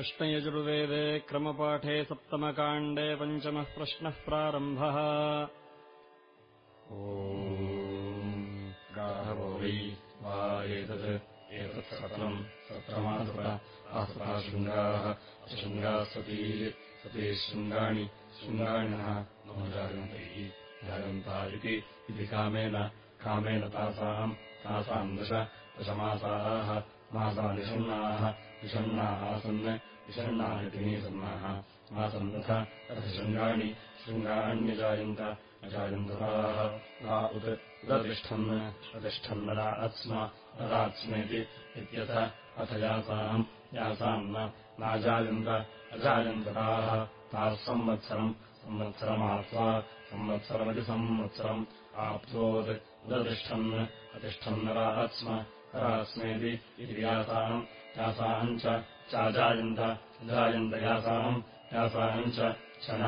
कृष्णयजुर्वेदे क्रमपाठे सप्तमकाण्डे पञ्चमः प्रश्नः प्रारम्भः गाहवो वै वा एतत् एतत् सत्रम् सत्रमासुत आसुता शृङ्गाः शृङ्गाः सती सती शृङ्गाणि शृङ्गाणिनः नो जागन्तैः जागन्ता इति कामेन कामेन तासाम् तासाम् दश दशमासाः मासा निषण्णाः आसन् विषण्णा इति निसन्नाः आसन्नथ तथ शृङ्गाणि शृङ्गाण्यजायन्त अजायन्तताः वा उत् उदतिष्ठन् प्रतिष्ठन्नरा अत्स्म तदात्स्मेति इत्यथ अथ यासाम् नाजायन्त अजायन्तताः ताः संवत्सरम् संवत्सरमाप्त्वा संवत्सरमिति संवत्सरम् आप्तोत् उदतिष्ठन् अतिष्ठन्नरा अत्स्म तरास्मेति इति यासाम् यासाम् चाजायन्त अजायन्त यासाम् यासाम् च न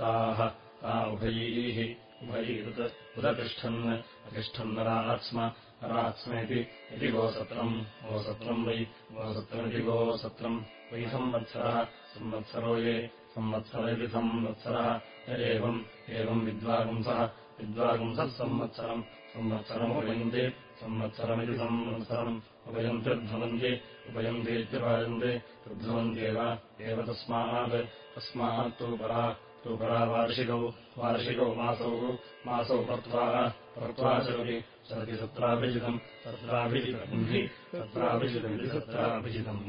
ताः ता उभयैः उभयैरुत् उदतिष्ठन् अतिष्ठन्नरात्स्म रात्स्मेति इति गोसत्रम्। गोसत्रम् वै गोसत्रमिति गोसत्रम्। वै संवत्सरः संवत्सरो ये संवत्सर इति संवत्सरः। एवम् एवम् विद्वागुंसः विद्वागुंसः संवत्सरम्। संवत्सरमुपयन्ति संवत्सरमिति संवत्सरम् उपयन्त्युद्भवन्ति उपयन्तीत्युपयन्ति उद्भवन्त्येव एव तस्मात् तस्मात्तु परा तु परा वार्षिकौ वार्षिकौ मासौ मासौ पत्वा पत्वा चलति चलति सत्राभिजितम् तत्राभिजितम् हि तत्राभिजितमिति सत्राभिजितम्।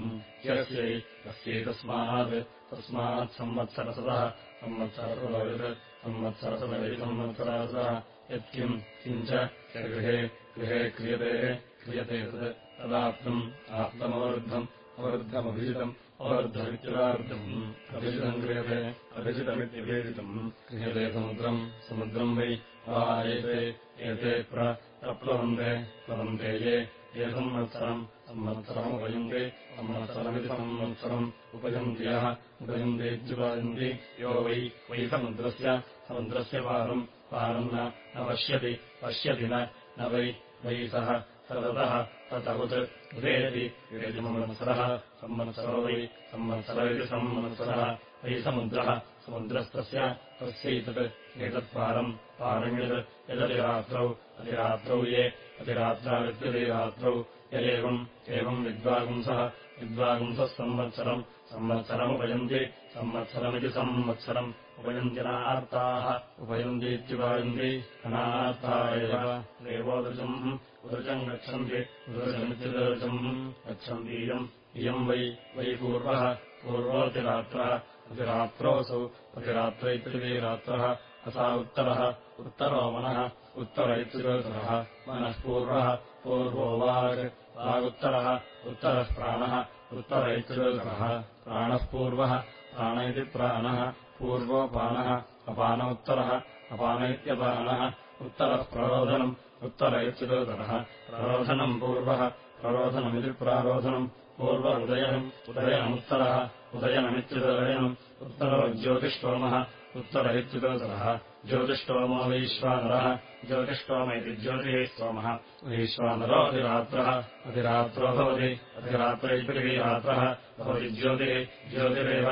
यस्यै तस्यैतस्मात् तस्मात् संवत्सरसदः संवत्सरसदविति संवत्सरसदः यत्किम् किञ्च गृहे गृहे क्रियते क्रियते तत् तदाप्तम् आप्तमवरुद्धम् अवरुद्धमभिजितम् अवरुद्धमित्युदार्धम् अभिजितम् क्रियते अभिजितमित्यभिजितम् क्रियते समुद्रम् समुद्रम् वै वा एते एते प्रप्लवन्ते प्लवन्ते ये ये संवत्सरम् संवत्सरमुपयन्ति संवत्सरमिति संवत्सरम् उपयन्त्यः उपयन्तीत्युपयन्ति यो वै वै समुद्रस्य समुद्रस्य पारम् पारम् न पश्यति पश्यति न वै वै सः सर्वतः ततवत् उदेति वेति संवत्सरः संवत्सरो वै संवत्सर इति संवत्सरः वै समुद्रः समुद्रस्तस्य तस्यैतत् एतत्पारम् पारम् यत् यदतिरात्रौ अतिरात्रौ ये अतिरात्रावित्यतिरात्रौ य एवम् एवम् विद्वागुंसः विद्वागुंसः संवत्सरम् संवत्सरमुपयन्ति संवत्सरमिति संवत्सरम् उपयन्त्यनार्ताः उपयन्तीत्युपयन्ति अनार्ता एव देवोदृशम् उदृशम् गच्छन्ति उदृशमित्युदृशम्। गच्छन्तीयम् इयम् वै वै पूर्वः। पूर्वोऽतिरात्रः अतिरात्रोऽसौ अतिरात्र इत्यतिरात्रः असा उत्तरः उत्तरो मनः उत्तर इत्युदरः मनः पूर्वः पूर्वो वाग् वागुत्तरः उत्तरः प्राणः उत्तर इत्युदरः प्राणः पूर्वः प्राण इति प्राणः पूर्वोपानः अपान उत्तरः अपान इत्यपानः उत्तरः प्ररोधनम् उत्तर इत्युदरः प्ररोधनम् पूर्वः प्ररोधनमिति प्रारोधनम् पूर्व उदयनम् उदयनमुत्तरः उदयनमित्युदयनम् उत्तरो ज्योतिष्टोमः उत्तर इत्युदरः ज्योतिष्टोमो वैश्वानरः ज्योतिष्टोम इति ज्योतिः स्तोमः वैश्वानरो अधिरात्रः अधिरात्रो भवति अधिरात्र इति रात्रः भवति ज्योतिः ज्योतिरेव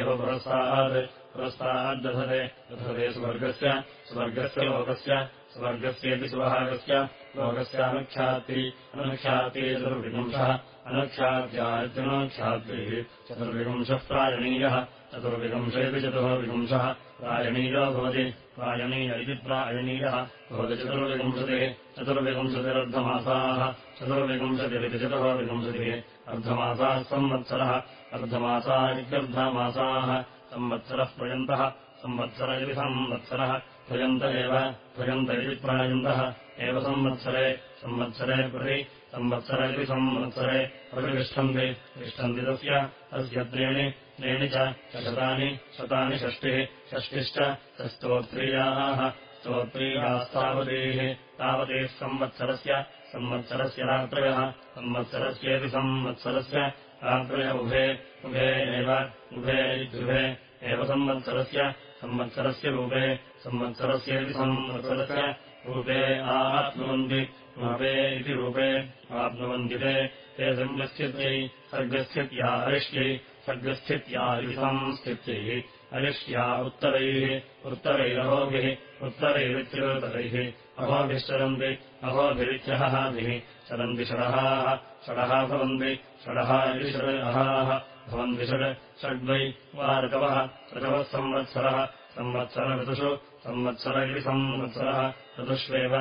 एव पुरस्तात् पुरस्ताद्दधते दधते स्वर्गस्य स्वर्गस्य लोकस्य स्वर्गस्येति सुभागस्य लोकस्यानुख्याति अनुख्याति चतुर्विंशः अनुख्यात्यात्यनुख्यातिः चतुर्विंशः प्रायणीयः चतुर्विंश इति चतुर्विंशः प्रायणीयो भवति। प्रायणीय इति प्रायणीयः भवति चतुर्विंशतिः चतुर्विंशतिरर्धमासाः चतुर्विंशतिरिति चतुर्विंशतिः अर्धमासाः संवत्सरः अर्धमासा इत्यर्धमासाः संवत्सरः प्रयन्तः संवत्सर इति संवत्सरः प्रयन्त एव प्रयन्त इति प्रायन्तः एव संवत्सरे संवत्सरे प्रति संवत्सर इति संवत्सरे प्रतिष्ठन्ति तिष्ठन्ति तस्य तस्य त्रीणि त्रीणि च शतानि शतानि षष्टिः षष्टिश्च स्तोत्रीयाः स्तोत्रीयास्तावतीः तावतीः संवत्सरस्य संवत्सरस्य रात्रयः संवत्सरस्येति संवत्सरस्य रात्रय उभे उभे एव उभे इत्युभे एव संवत्सरस्य संवत्सरस्य रूपे संवत्सरस्येति संवत्सरस्य रूपे आप्नुवन्ति रूपे इति रूपे आप्नुवन्ति ते। ते सर्गस्यत्यै सर्गस्यत्या हरिष्ट्यै सर्गस्थित्यादिषम् स्थित्यैः अरिष्ट्या उत्तरैः उत्तरैरहोभिः उत्तरैरित्युत्तरैः। अहोभिश्चरन्ति अहोभिरित्यहहाभिः चरन्ति षडहाः षडः भवन्ति षडः इति षडहाः भवन्ति षड् षड्वै वा ऋतवः ऋतवः संवत्सरः संवत्सरऋतुषु संवत्सर इति संवत्सरः ऋतुष्वेव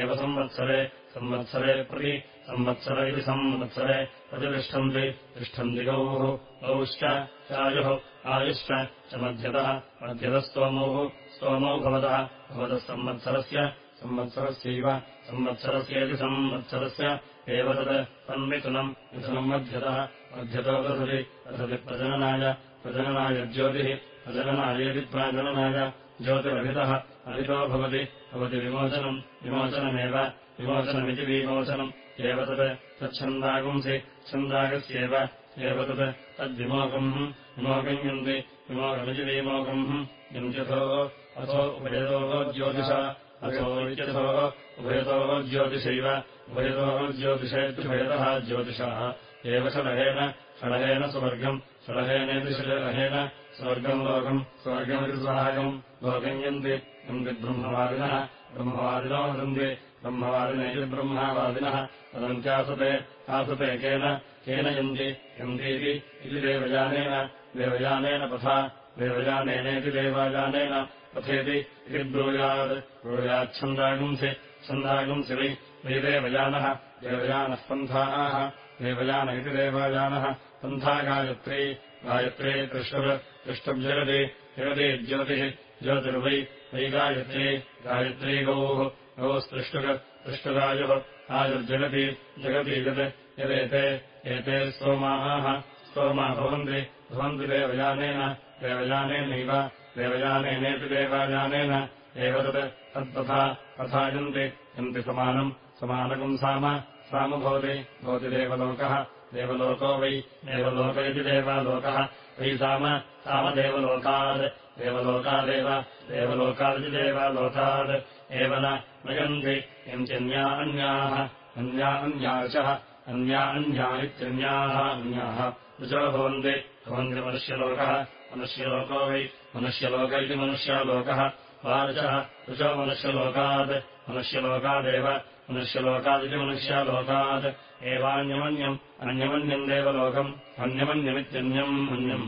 एव संवत्सरे संवत्सरे प्रति संवत्सर इति संवत्सरे प्रतितिष्ठन्ति तिष्ठन्ति गौः गौश्च चायुः आयुश्च च मध्यतः मध्यतस्तोमौः स्तोमौ भवतः भवतः संवत्सरस्य संवत्सरस्यैव संवत्सरस्येति संवत्सरस्य एव तत् तन्मिथुनम् मिथुनम् मध्यतः। मध्यतो दधति दधति प्रजननाय। प्रजननाय ज्योतिः। प्रजननायेति प्राजननाय ज्योतिरभितः। अभितो भवति। भवति विमोचनम्। विमोचनमेव। विमोचनमिति विमोचनम्। एव तत् तच्छन्दागुंसि। छन्दागस्येव। एव तत् तद्विमोकम् विमोकम् यन्ति। विमोकमिति विमोकम् यन्त्यथोः अथो। उभयतोः ज्योतिषा इत्यथोः उभयतोः ज्योतिषैव उभयतोः ज्योतिषेत्युभयतः ज्योतिषाः। एव षडहेन षडहेन सुवर्गम् षडहेनेति षडहेन स्वर्गम् लोकम् स्वर्गमिति सहायम् लोकम् यन्ति यन्ति ब्रह्मवादिनः ब्रह्मवादिनो वदन्ति ब्रह्मवादिनैति ब्रह्मवादिनः। वदन्त्यासते आसते केन केन यन्ति यन्तीति इति देवयानेन देवयानेन पथा देवयानेनेति देवयानेन पथेति इति ब्रूयात् ब्रूयाच्छन्दागुंसि छन्दागुंसि वै वै देवयानः देवयानः पन्थाः देवयान इति देवयानः पन्था गायत्री दृष्टुर् दृष्टुब्जगति जगति ज्योतिः ज्योतिर्वै वै गायत्री गायत्री गौः गौस्तृष्टुः दृष्टुरायुः आयुर्जगति जगति यत् यदेते एते स्तोमाः स्तोमा भवन्ति भवन्ति देवयानेन देवयानेनैव देवयानेनेति देवयानेन तत् तत्तथा तथा यन्ति यन्ति समानम् समानकम् साम साम भवति भवति देवलोकः देवलोको वै देवलोक इति देवालोकः वै साम सामदेवलोकात् देवलोकादेव देवलोकादिति देवालोकात् एव न नयन्ति यन्त्यन्या अन्याः अन्या अन्याचः अन्या अन्या इत्यन्याः अन्याः ऋचो भवन्ति भवन्ति मनुष्यलोकः मनुष्यलोको वै मनुष्यलोक इति मनुष्यालोकः वाचः ऋचो मनुष्यलोकात् मनुष्यलोकादेव मनुष्यलोकादिति मनुष्यालोकात् एवान्यमन्यम् अन्यमन्यम् देवलोकम् अन्यमन्यमित्यन्यम् अन्यम्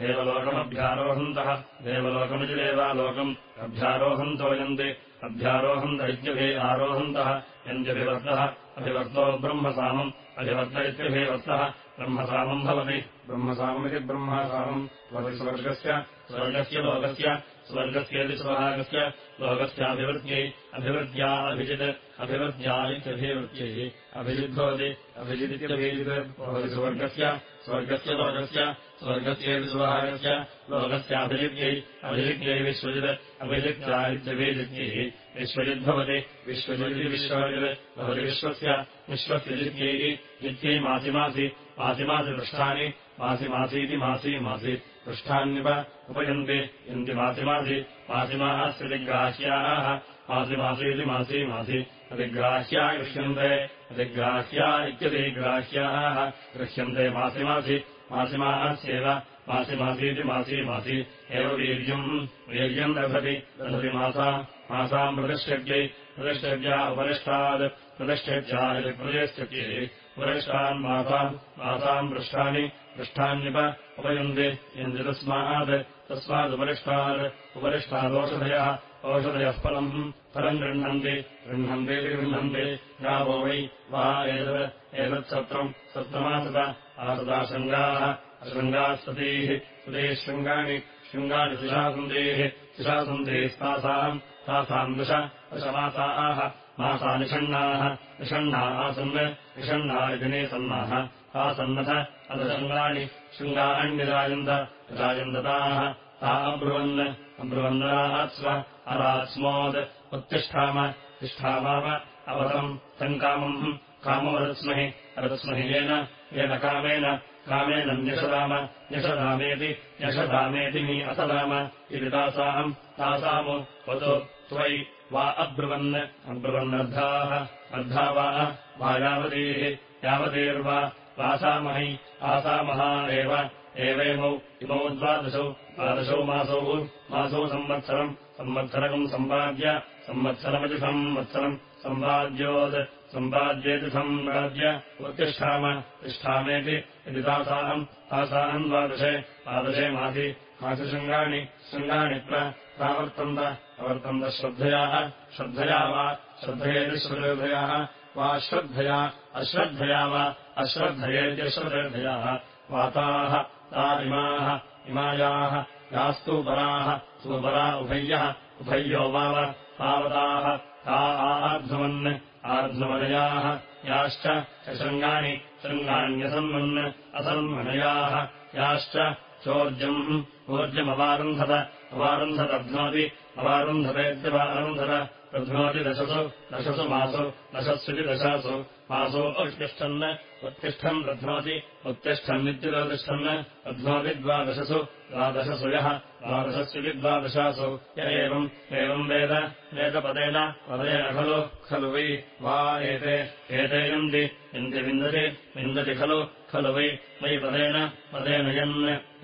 देवलोकमभ्यारोहन्तः देवलोकमिति देवालोकम् अभ्यारोहन्तो यन्ति अभ्यारोहन्त इत्यभि आरोहन्तः यन्त्यभिवर्तः अभिवर्तो ब्रह्मसामम् अभिवर्त इत्यभिवर्तः ब्रह्मसामम् भवति। ब्रह्मसाममिति ब्रह्मसामम्। भवति स्वर्गस्य स्वर्गस्य लोकस्य स्वर्गस्येति स्वभागस्य लोकस्याभिवृत्यै अभिवृद्ध्या अभिजित् अभिवृद्ध्या इत्यभिवृत्यै अभिजिद्भवति अभिजिदित्यभिजित् भवति स्वर्गस्य स्वर्गस्य लोकस्य स्वर्गस्येति स्वभागस्य लोकस्याभिजित्यै अभिजित्यै विश्वजित् अभिजित्या इत्यभिजित्यै। विश्वजिद्भवति विश्वजिति विश्वजित्। भवति विश्वस्य विश्वस्य जित्यै जित्यै मासि मासि मासि पृष्ठानि मासि मासीति मासि मासि पृष्ठान्युप उपयन्ति यन्ति मासि मासि मासिमास्यतिग्राह्याः मासि मासीति मासि मासि अतिग्राह्या गृह्यन्ते अतिग्राह्या इत्यतिग्राह्याः गृह्यन्ते मासि मासि मासिमास्येव मासि मासीति मासि मासि एव वीर्यम् वीर्यम् दधति दधति मासा मासाम् प्रतिष्ठज्ञै प्रतिष्ठज्ञा उपरिष्टात् प्रतिष्ठज्ञा उपरिष्टान् मासाम् मासाम् पृष्ठानि पृष्ठान्युप उपयन्ति। यन्ति तस्मात् तस्मादुपरिष्टात् उपरिष्टादोषधयः। ओषधयः फलम् फलम् गृह्णन्ति। गृह्णन्तीति गृह्णन्ति। गावो वै वा एतत् एतत्सत्रम् सप्तमासत आसदा शृङ्गाः। अशृङ्गाः सतीः। सतीः शृङ्गाणि शृङ्गाणि शिशासन्देः शिशासन्देस्तासाम् तासाम् दश दशमासाः मासा निषण्णाः निषण्णा आसन् निषण्णा इति निसन्नाः आसन्नथ अदशृङ्गाणि शृङ्गाण्यराजन्त राजन्तताः ता अब्रुवन् अब्रुवन्नरात्स्व अरात्स्मोत् उत्तिष्ठाम तिष्ठामाव अवतम् तम् कामम् कामोरत्स्महि रत्स्महि येन येन कामेन कामेन न्यषदाम न्यषदामेति न्यषदामेति मी असदाम इति तासाम् तासामु वतु त्वयि वा अब्रुवन् अब्रुवन्नर्धाः अर्धा वा वा यावतीः यावतीर्वा वासामहि आसामहा एव एवेमौ इमौ द्वादशौ द्वादशौ मासौ मासौ संवत्सरम् संवत्सरकम् सम्पाद्य संवत्सरमिति संवत्सरम् सम्पाद्योत् सम्पाद्येति सम्पाद्य उत्तिष्ठाम तिष्ठामेति यदि तासाहम् तासाहम् द्वादशे द्वादशे मासि मासिशृङ्गाणि शृङ्गाणि प्रावर्तन्त प्रवर्तन्त श्रद्धयाः श्रद्धया वा श्रद्धयेति श्रद्धयाः वा श्रद्धया अश्रद्धया वा अश्रद्धयेत्यश्रद्धयाः वाताः ता इमाः इमायाः यास्तुपराः सुपरा उभय्यः उभय्यो वाव तावताः ता आध्वमन् आध्वमनयाः याश्च शृङ्गाणि शृङ्गाण्यसन्मन् असन्मनयाः याश्च चोर्जम् ऊर्जमवारुन्धत अवारुन्धतध्नोति अवारुन्धतेत्यवारुन्धत प्रध्नोति दशसु दशसु मासु दशस्विति दशासु मासो उत्तिष्ठन् उत्तिष्ठन् दध्नोति उत्तिष्ठन्नित्युपतिष्ठन् अध्नोति द्वादशसु द्वादशसु यः द्वादशस्विति द्वादशासु य एवम् एवम् वेद वेदपदेन पदेन खलु खलु वै वा एते एते यन्ति यन्ति विन्दति विन्दति खलु खलु वै वै पदेन पदेन यन्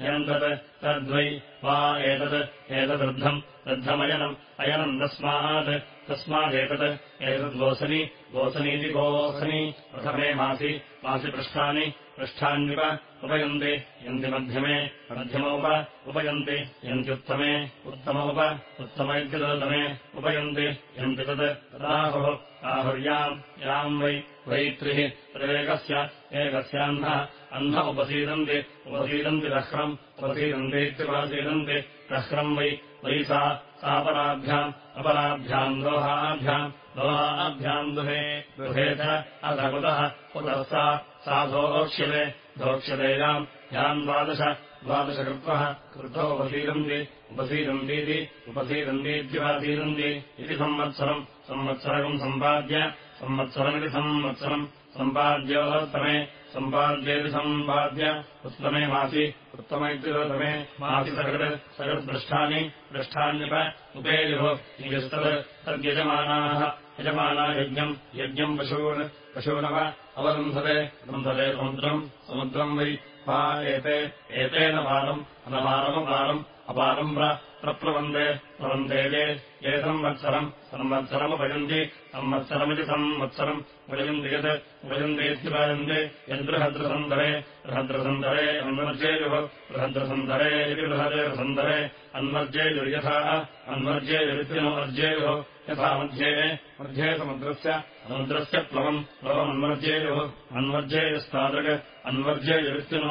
यम् तत् तद्वै वा एतत् एतदृद्धम् वृद्धमयनम् अयनम् तस्मात् तस्मादेतत् एतद्गोसनि गोसनीति गोसनि प्रथमे मासि मासि पृष्ठानि पृष्ठान्युप उपयन्ति यन्ति मध्यमे मध्यमोप उपयन्ति यन्त्युत्तमे उत्तमोप उत्तम इत्युत्तमे उपयन्ति यन्ति तत् तदाहुः आहुर्याम् याम् वै वैत्रिः त्रिवेकस्य एकस्याह्नः अह्न उपसीदन्ति उपसीदन्ति रह्रम् उपसीदन्तीत्युपसीदन्ति रह्रम् वै वै सा सापराभ्याम् अपराभ्याम् दोहाभ्याम् दोहाभ्याम् दुहे दुहे च अधकुतः कुतः सा सा धोक्ष्यते धोक्ष्यते याम् याम् द्वादश द्वादशकृत्वः कृतो उपसीदन्ति उपसीदन्तीति उपसीदन्तीत्युपासीदन्ति इति संवत्सरम्। संवत्सरकम् सम्पाद्य संवत्सरमिति संवत्सरम्। सम्पाद्योत्तमे सम्पाद्येति सम्पाद्य उत्तमे मासि उत्तम इत्युत्तमे मासि सकृत् सकृत्पृष्ठानि पृष्ठान्युप उपेयुः यस्तत् तद्यजमानाः यजमाना यज्ञम् यज्ञम् पशून् पशूनव अवरुन्धते वृन्धते समुद्रम् समुद्रम् वै वा एते एतेन पारम् अनपारमपारम् अपारम् प्रप्लवन्दे प्लवन्ते ये ये संवत्सरम् संवत्सरमुपयन्ति संवत्सरमिति संवत्सरम् उपयन्ति यत् उपयन्तीत्युपयन्ति यद्बृहद्रसन्दरे बृहद्रसन्दरे अन्वर्जेयुः बृहद्रसन्दरे इति बृहद्रसन्दरे अन्वर्जेयुर्यथा अन्वर्जेयुरित्यनुवर्जेयुः यथा मध्ये मध्ये समुद्रस्य समुद्रस्य प्लवम् प्लवमन्वर्जेयुः अन्वर्जेयुस्तादृक्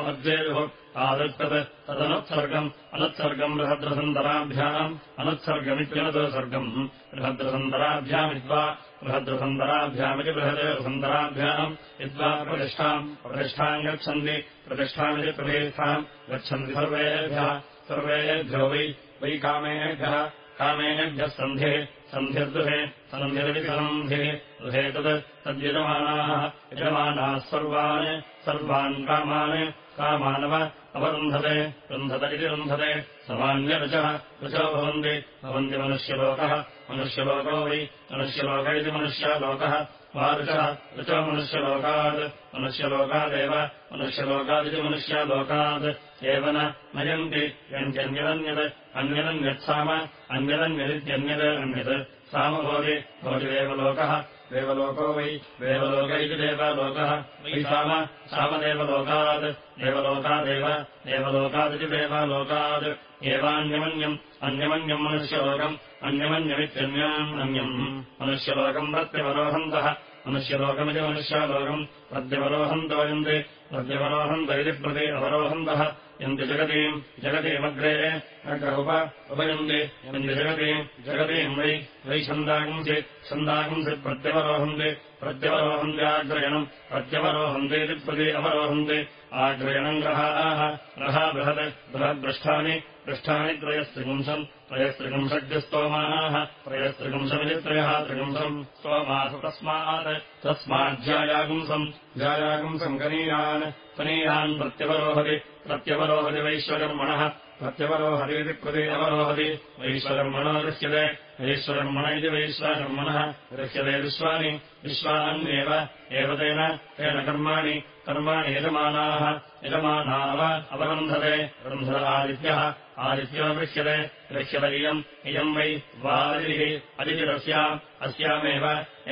अर्जेयुः तादृक्तत् तदनुत्सर्गम्। अनुत्सर्गम् बृहद्रसन्दराभ्याम्। अनुत्सर्गमित्यनुत्सर्गम्। बृहद्रसन्दराभ्यामिद्वा बृहद्रसन्दराभ्यामिति बृहद्रसन्दराभ्याम्। यद्वा प्रतिष्ठाम्। प्रतिष्ठाम् गच्छन्ति। प्रतिष्ठामिति प्रतिष्ठाम्। गच्छन्ति सर्वेभ्यः। सर्वेभ्यो वै वै कामेभ्यः। कामेभ्यः सन्धिः। सन्धिर्दुहे। सन्धिरिति सन्धिः। दुहे तत् तद्यजमानाः। यजमानाः सर्वान्। सर्वान् कामान् कामानव अवरुन्धते रुन्धत इति रुन्धते समान्यरुचः रुचो भवन्ति भवन्ति मनुष्यलोकः मनुष्यलोको वै मनुष्यलोक इति मनुष्यलोकः रुचः रुचो मनुष्यलोकात् मनुष्यलोकादेव मनुष्यलोकादिति मनुष्यलोकात् एव न नयन्ति यन्त्यन्यदन्यत् अन्यदन्यत्साम अन्यदन्यदित्यन्यत् अन्यत् साम भवति भवति देवलोकः देवलोको वै देवलोक इति देवलोकः। वै साम सामदेवलोकात्। देवलोकादेव देवलोकादिति देवलोकात्। एवान्यमन्यम् अन्यमन्यम् मनुष्यलोकम्। अन्यमन्यमित्यन्यम् अन्यम् मनुष्यलोकम् प्रत्यवरोहन्तः। मनुष्यलोकमिति मनुष्यालोकम्। प्रत्यवरोहन्तो यन्ति। प्रत्यवरोहन्त इति प्रति अवरोहन्तः यन्ति जगतीम् जगतीमग्रे अग्रहुप उपयन्ति यन्ति जगतीम् जगतीम् वै वै छन्दागंसि छन्दागंसि प्रत्यवरोहन्ति प्रत्यवरोहन्त्याग्रयणम् प्रत्यवरोहन्तीति प्रति अवरोहन्ति आग्रयणम् ग्रहाः ग्रहा बृहत् बृहद्पृष्ठानि पृष्ठानि त्रयस्त्रिपुंसम् त्रयस्त्रिपुंषद्यस्तोमाः त्रयस्त्रिपुंसमिति त्रयः त्रिपुंसम् स्तोमासु तस्मात्। तस्माज्जायागुंसम् जायागुंसम् कनीयान्। कनीयान् प्रत्यवरोहति प्रत्यवरोहति वैश्वकर्मणः प्रत्यवरोहतीति प्रति अवरोहति वैश्वकर्मणो दृश्यते वैश्वकर्मण इति वैश्वकर्मणः दृश्यते विश्वानि विश्वान्येव एव तेन तेन कर्माणि कर्माणि यजमानाः यजमानाव अवरुन्धते रुन्धत आदित्यः आदित्यो दृश्यते दृश्यत इयम् इयम् वै वादिः अदितिरस्याम् अस्यामेव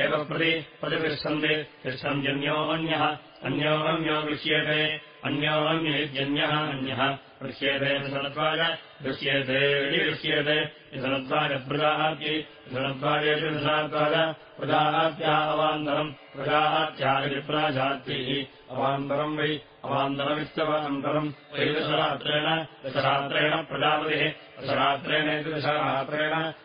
एव प्रति प्रतिष्ठन्ति तिष्ठन्त्यन्योऽन्यः अन्योऽन्यो दृश्येते अन्योऽन्यैर्जन्यः अन्यः दृश्येते विसनत्वाय दृश्येते दृश्येते विसनत्वाय प्रजाहात्यै विसनत्वायेति विसनात्वाय प्रजाहात्या अवान्तरम् प्रजाहात्यादिति प्राजात्यैः अवान्तरम् वै अवान्तरमित्यवान्तरम् वै दशरात्रेण प्रजापतिः दशरात्रेण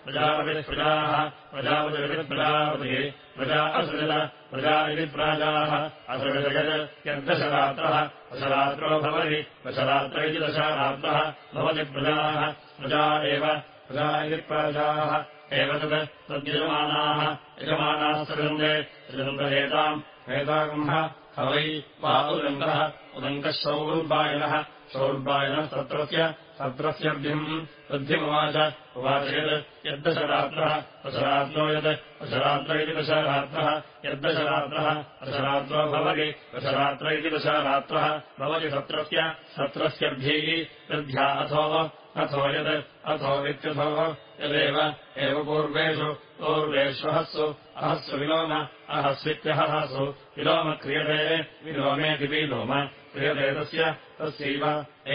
प्रजापतिः प्रजाः प्रजापतिप्रजापतिः प्रजा असृजत प्रजा इति प्राजाः असृजयत् यद्दशरात्रः दशरात्रो भवति दशरात्र इति भवति प्रजाः प्रजा एव प्रजा इति प्राजाः एव तत् तद्यजमानाः यजमानाः सृजन्ते सृजन्तरेताम् एतागम्भ ह वै वा उदङ्कः उदङ्कः सौर्बायनः सौर्बायनः सत्रस्य सत्रस्यर्धिम् वृद्धिमुवाच उवाच यत् यद्दशरात्रः दशरात्रो यत् दशरात्र इति दशरात्रः यद्दशरात्रः दशरात्रो भवति दशरात्र इति दशरात्रः भवति सत्रस्य सत्रस्यर्ध्यैः वृद्ध्या अथो अथो यत् अथो इत्यथो यदेव एव पूर्वेषु पूर्वेष्वहस्सु अहस्सु विलोम अहस्वित्यहसु विलोम क्रियते विलोमेति विलोम क्रियते तस्य तस्यैव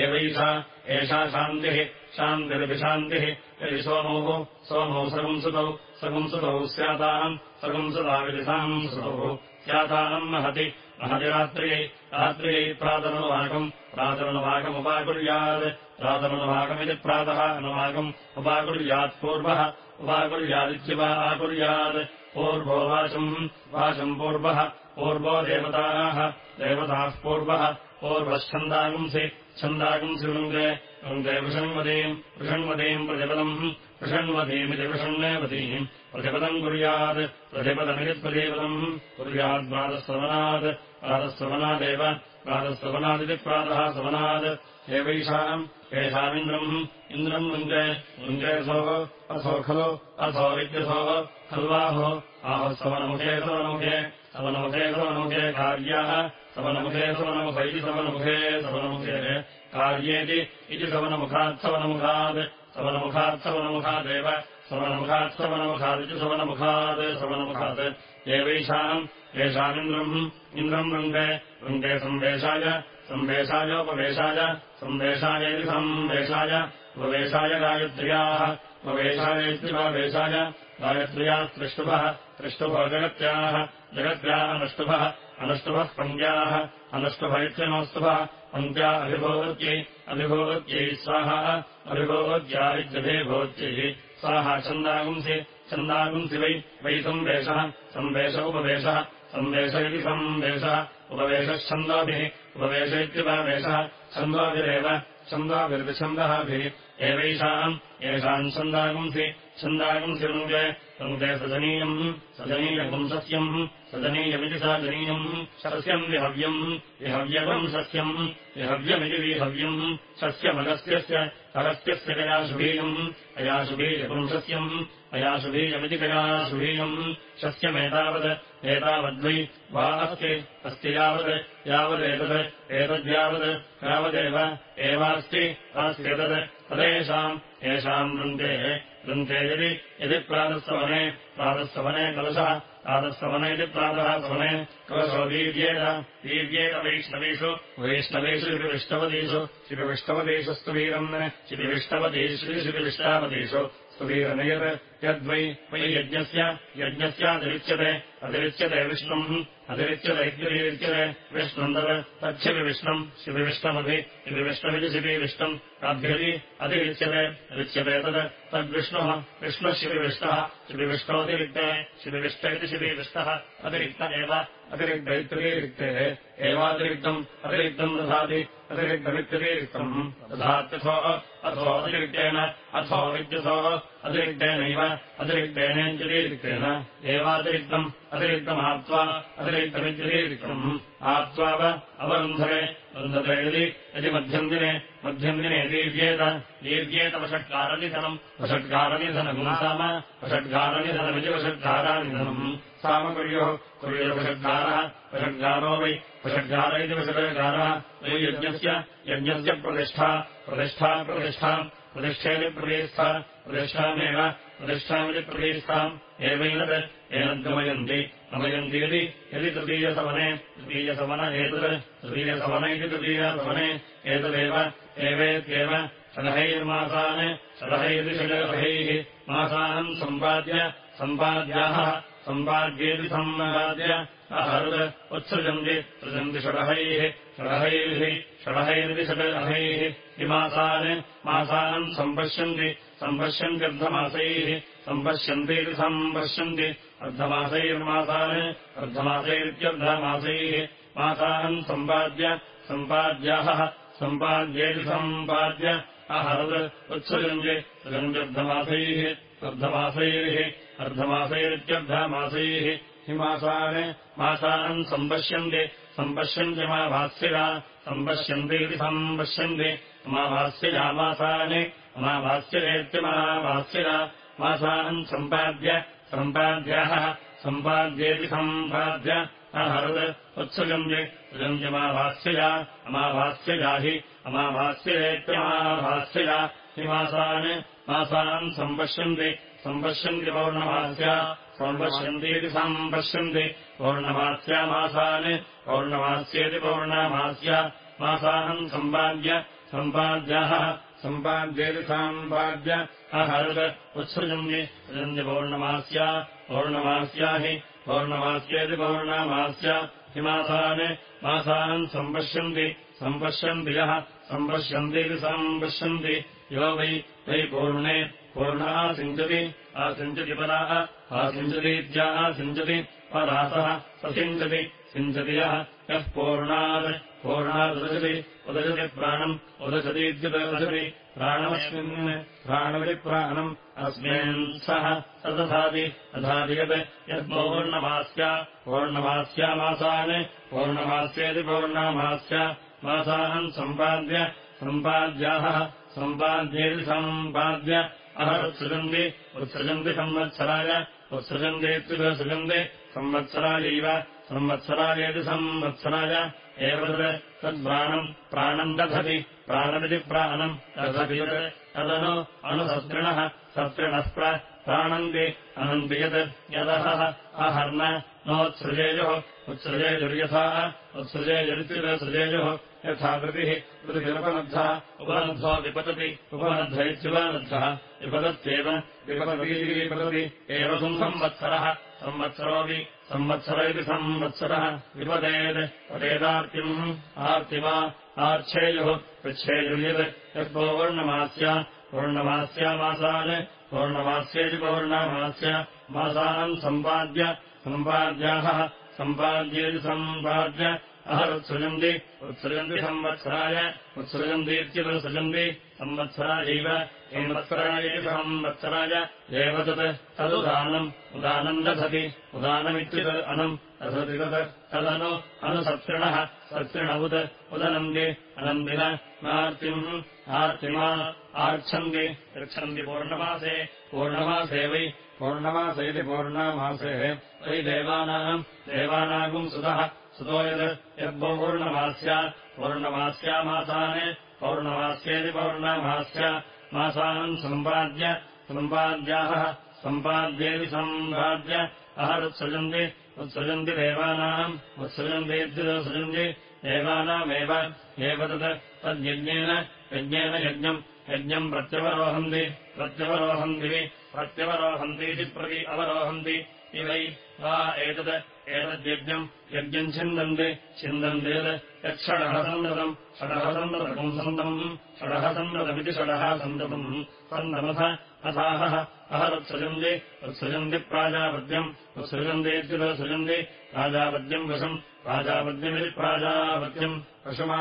एवैषा एषा शान्तिः शान्तिरभिशान्तिः यदि सोमोः सोमौ सगुंसुतौ सगुंसुतौ स्याताम् सगुंसुताविति सांसुतौ स्याताम् महति महति रात्र्यै रात्र्यै प्रातरनुवाकम् प्रातरनुवाकमुपाकुर्यात्। प्रातरनुवाकमिति प्रातः अनुवाकम् उपाकुर्यात् पूर्वः उपाकुर्यादित्यवा आकुर्यात्। पूर्वो वाचम् वाचम् पूर्वः पूर्वो देवताः देवताः पूर्वः पूर्वच्छन्दागुंसि छन्दागुंसि वृङ्गे वृङ्गे वृषण्वतीम् वृषण्वतीम् प्रतिपदम् वृषण्वतीमिति वृषण्वतीम् प्रतिपदम् कुर्यात् प्रतिपदमिति प्रतिपदम् कुर्यात् प्रातःश्रवणात् प्रातःश्रवणादेव प्रातःश्रवणादिति प्रातः श्रवणात् एवैषाम् येषामिन्द्रम् इन्द्रम् वृङ्गे वृङ्गेऽसोः असो खलु असो विद्यसोः खल्वाहो आहो सवनमुखे सवनमुखे सवनमुखे सवनमुखे कार्याः सवनमुखे सवनमुख इति सवनमुखे सवनमुखे कार्येति इति सवनमुखात्सवनमुखात् सवनमुखात्सवनमुखादेव सवनमुखात्सवनमुखादिति सवनमुखात् सवनमुखात् एवैषाम्। येषामिन्द्रम् इन्द्रम् वृङ्गे। वृङ्गे संवेशाय। संवेशायोपवेशाय संवेशायैति संवेशाय उपवेशाय गायत्र्याः। उपवेशायेत्युपवेशाय गायत्र्याः त्रिष्टुभः। त्रिष्टुभो जगत्याः जगत्याः अनुष्टुभः अनुष्टुभः पङ्क्याः अनुष्टुभ इत्यनोस्तुभः पङ्क्त्या अभिभोत्यै अभिभोत्यै स्वाहा अभिभोद्या इत्यभिभोत्यैः स्वाहा छन्दागुंसि छन्दागुंसि वै वै संवेशः संवेश उपवेशः संवेश इति संवेशः उपवेशच्छन्दोभिः उपवेश इत्युपवेशः छन्दोभिरेव छन्दोभिर्विछन्दःभिः एवैषाम् येषाम् छन्दागुंसि छन्दागुंसि वृङ्गे सजनीयम् सजनीयम् सस्यम् सजनीयमिति सजनीयम् सस्यम् विहव्यम् विहव्यकम् सस्यम् विहव्यमिति विहव्यम् सस्यमगस्त्यस्य अगस्त्यस्य कयाशुभीयम् अयाशुभीयकम् सस्यम् अयाशुभीयमिति कयाशुभीयम् सस्यमेतावत् एतावद्वै वा अस्ति यावत् यावदेतत् एतद्यावत् यावदेव एवास्ति अस्त्येतत् तदेषाम् येषाम् वृन्ते वृन्ते यदि यदि प्रातःसवने प्रातःसवने कलशः प्रातःसवने इति प्रातः कलशो वीर्येण वीर्येण वैष्णवेषु वैष्णवेषु श्रीविष्टवतीषु श्रीविष्टवतीषु स्तुवीरम् श्रीविष्टवतीषु श्रीविष्टावतीषु स्तुवीरनयत् यद्वै वै यज्ञस्य यज्ञस्यातिरिच्यते अतिरिच्यते विष्णुम् अतिरिच्यते इत्यतिरिच्यते विष्णुम् तत् तच्छिविष्णम् शिविविष्टमभि शिविविष्टमिति शिविविष्टम् तद्भिरि अतिरिच्यते रिच्यते तत् तद्विष्णुः विष्णुः शिविविष्टः शिविविष्टोऽतिरिक्ते शिविविष्ट इति शिविविष्टः अतिरिक्त एव अतिरिक्तैत्रिक्तेः एवातिरिक्तम् अतिरिक्तम् दधाति अतिरिक्तमित्यतिरिक्तम् दधात्यथो अथो अतिरिक्तेन अथो विद्युतो अतिरिक्तेनैव अतिरिक्तेनेत्यतिरिक्तेन एवातिरिक्तम् अतिरिक्तमाप्त्वा अतिरिक्तमित्यतिरिक्तम्। आप्त्वाव अवरुन्धरे वृन्धते यदि यदि मध्यन्दिने मध्यन्दिने दीर्घ्येत दीर्घ्येत वषट्कारनिधनम् वषट्कारनिधनगुंसाम वषट्कारनिधनमिति वषट्कारानिधनम् सामकुर्योः कुर्योषड्कारः वषड्गारो वै वषड्गार इति वषड्गारः वै यज्ञस्य यज्ञस्य प्रतिष्ठा प्रतिष्ठा प्रतिष्ठाम् प्रतिष्ठेति प्रतिष्ठा प्रतिष्ठामेव प्रतिष्ठामिति प्रतिष्ठाम्। एवैनत् एनद्गमयन्ति गमयन्ति यदि यदि तृतीयसवने तृतीयसवन एतत् तृतीयसवन इति तृतीयसवने एतदेव एवेत्येव षडहैरिति षडहैः मासान् सम्पाद्य सम्पाद्याः सम्पाद्येति सृजन्ति षडहैः षडहैः षडहैरिति षडहैः इमासान् मासान् सम्पश्यन्ति सम्पश्यन्त्यर्धमासैः सम्पश्यन्तीति सम्पश्यन्ति अर्धमासैर्मासान् अर्धमासैरित्यर्धमासैः मासान् सम्पाद्य सम्पाद्याः सम्पाद्येति सम्पाद्य अहरुत् उत्सृजन्ति सृजन्त्यर्धमासैः अर्धमासैः अर्धमासैरित्यर्धमासैः हिमासान् मासान् सम्पश्यन्ति। मा भास्यया सम्पश्यन्तीति सम्पश्यन्ति। माभास्यया मासान्। अमाभास्येत्यमाभास्यया मासान् सम्पाद्य। सम्पाद्याः। सम्पाद्येति सम्पाद्य। उत्सृजन्ति। सृजन्त्यमाभास्यया अमाभास्यया हि। अमाभास्येत्यमाभास्यया हिमासान् मासान् सम्पश्यन्ति सम्पश्यन्ति पौर्णमास्या सम्पश्यन्तीति सम्पश्यन्ति। पौर्णमास्या मासान् पौर्णमास्येति पौर्णमास्या। मासान् सम्पाद्य सम्पाद्याः सम्पाद्येति सम्पाद्य। अहरुत् उत्सृजन्ति सृजन्ति पौर्णमास्या। हि पौर्णमास्येति पौर्णमास्या। हिमासान् मासान् सम्पश्यन्ति सम्पश्यन्ति यः सम्पश्यन्तीति सम्पश्यन्ति। यो वै वै पूर्णे पूर्णः सिञ्चति आसिञ्चति पराः आसिञ्चतीत्या आसिञ्चति परासः स सिञ्चति सिञ्चति यः यः पूर्णात् पूर्णादुदशति उदशति प्राणम् उदशतीत्युदशति प्राणमस्मिन् प्राणमिति प्राणम् अस्मिन् सः स दधाति दधाति यत् यत्पौर्णमास्या पौर्णमास्या मासान् पौर्णमास्येति पौर्णमास्या मासान् सम्पाद्य सम्पाद्याः सम्पाद्येति सम्पाद्य अहरुत्सृजन्ति उत्सृजन्ति संवत्सराय उत्सृजन्तीत्युपसृजन्ति संवत्सरायैव संवत्सरायेति संवत्सराय एव तत् तद्प्राणम् प्राणम् दधति प्राणमिति प्राणम् यत् तदनु अनुसत्रिणः सत्रिणः प्राणन्ति अनन्ति यत् यदहः अहर्न नोत्सृजेयुः उत्सृजेयुर्यथा उत्सृजेयुरित्युपसृजेयुः यथा कृतिः कृतिरुपनद्धः उपनद्धो विपतति उपनद्ध इत्युपनद्धः विपदत्येव विपतति एव संवत्सरः संवत्सरोऽपि संवत्सर इति संवत्सरः विपदेत् पदेदार्तिम् आर्तिमा आर्च्छेयुः पौर्णमास्या मासान् पौर्णमास्येति पौर्णमास्य मासान् सम्पाद्य सम्पाद्याः सम्पाद्येति सम्पाद्य अहरुत्सृजन्ति उत्सृजन्ति संवत्सराय। उत्सृजन्तीत्युत्सृजन्ति संवत्सरायैव संवत्सरायैव संवत्सराय एव तत्। तदुदानम् उदानम् दधति। उदानमित्युत् अनम् दधति तत्। तदनु अनुसत्रिणः सत्रिणवुत् उदनन्दि अनन्दिन नार्तिम्। आर्तिमा आर्च्छन्ति। गच्छन्ति पूर्णमासे। पूर्णमासे वै। पूर्णमास इति पूर्णमासे। वै देवानाम्। देवानागुम् सुतः सुतो यत् यद्पौर्णमास्या पौर्णमास्या मासान् पौर्णमास्येति पौर्णमास्य मासान् सम्पाद्य सम्पाद्याः सम्पाद्येति सम्पाद्य अहरुत्सृजन्ति उत्सृजन्ति देवानाम् उत्सृजन्तीत्युत्सृजन्ति देवानामेव एव तत् तद्यज्ञेन यज्ञेन यज्ञम् यज्ञम् प्रत्यवरोहन्ति प्रत्यवरोहन्ति प्रत्यवरोहन्तीति प्रति अवरोहन्ति इवै वा एतत् एतद्यज्ञम् यज्ञम् छिन्दन्ति छिन्दन्ति यत् यच्छडः सन्दतम् षडः सन्दतम् सन्दम् षडः सन्दतमिति षडः सन्दतम् सन्दमथ अथाहः अहरुत्सृजन्ति उत्सृजन्ति प्राजापद्यम् उत्सृजन्तीत्युत्सृजन्ति प्राजापद्यम् वशम् प्राजापद्यमिति प्राजापद्यम् वशमा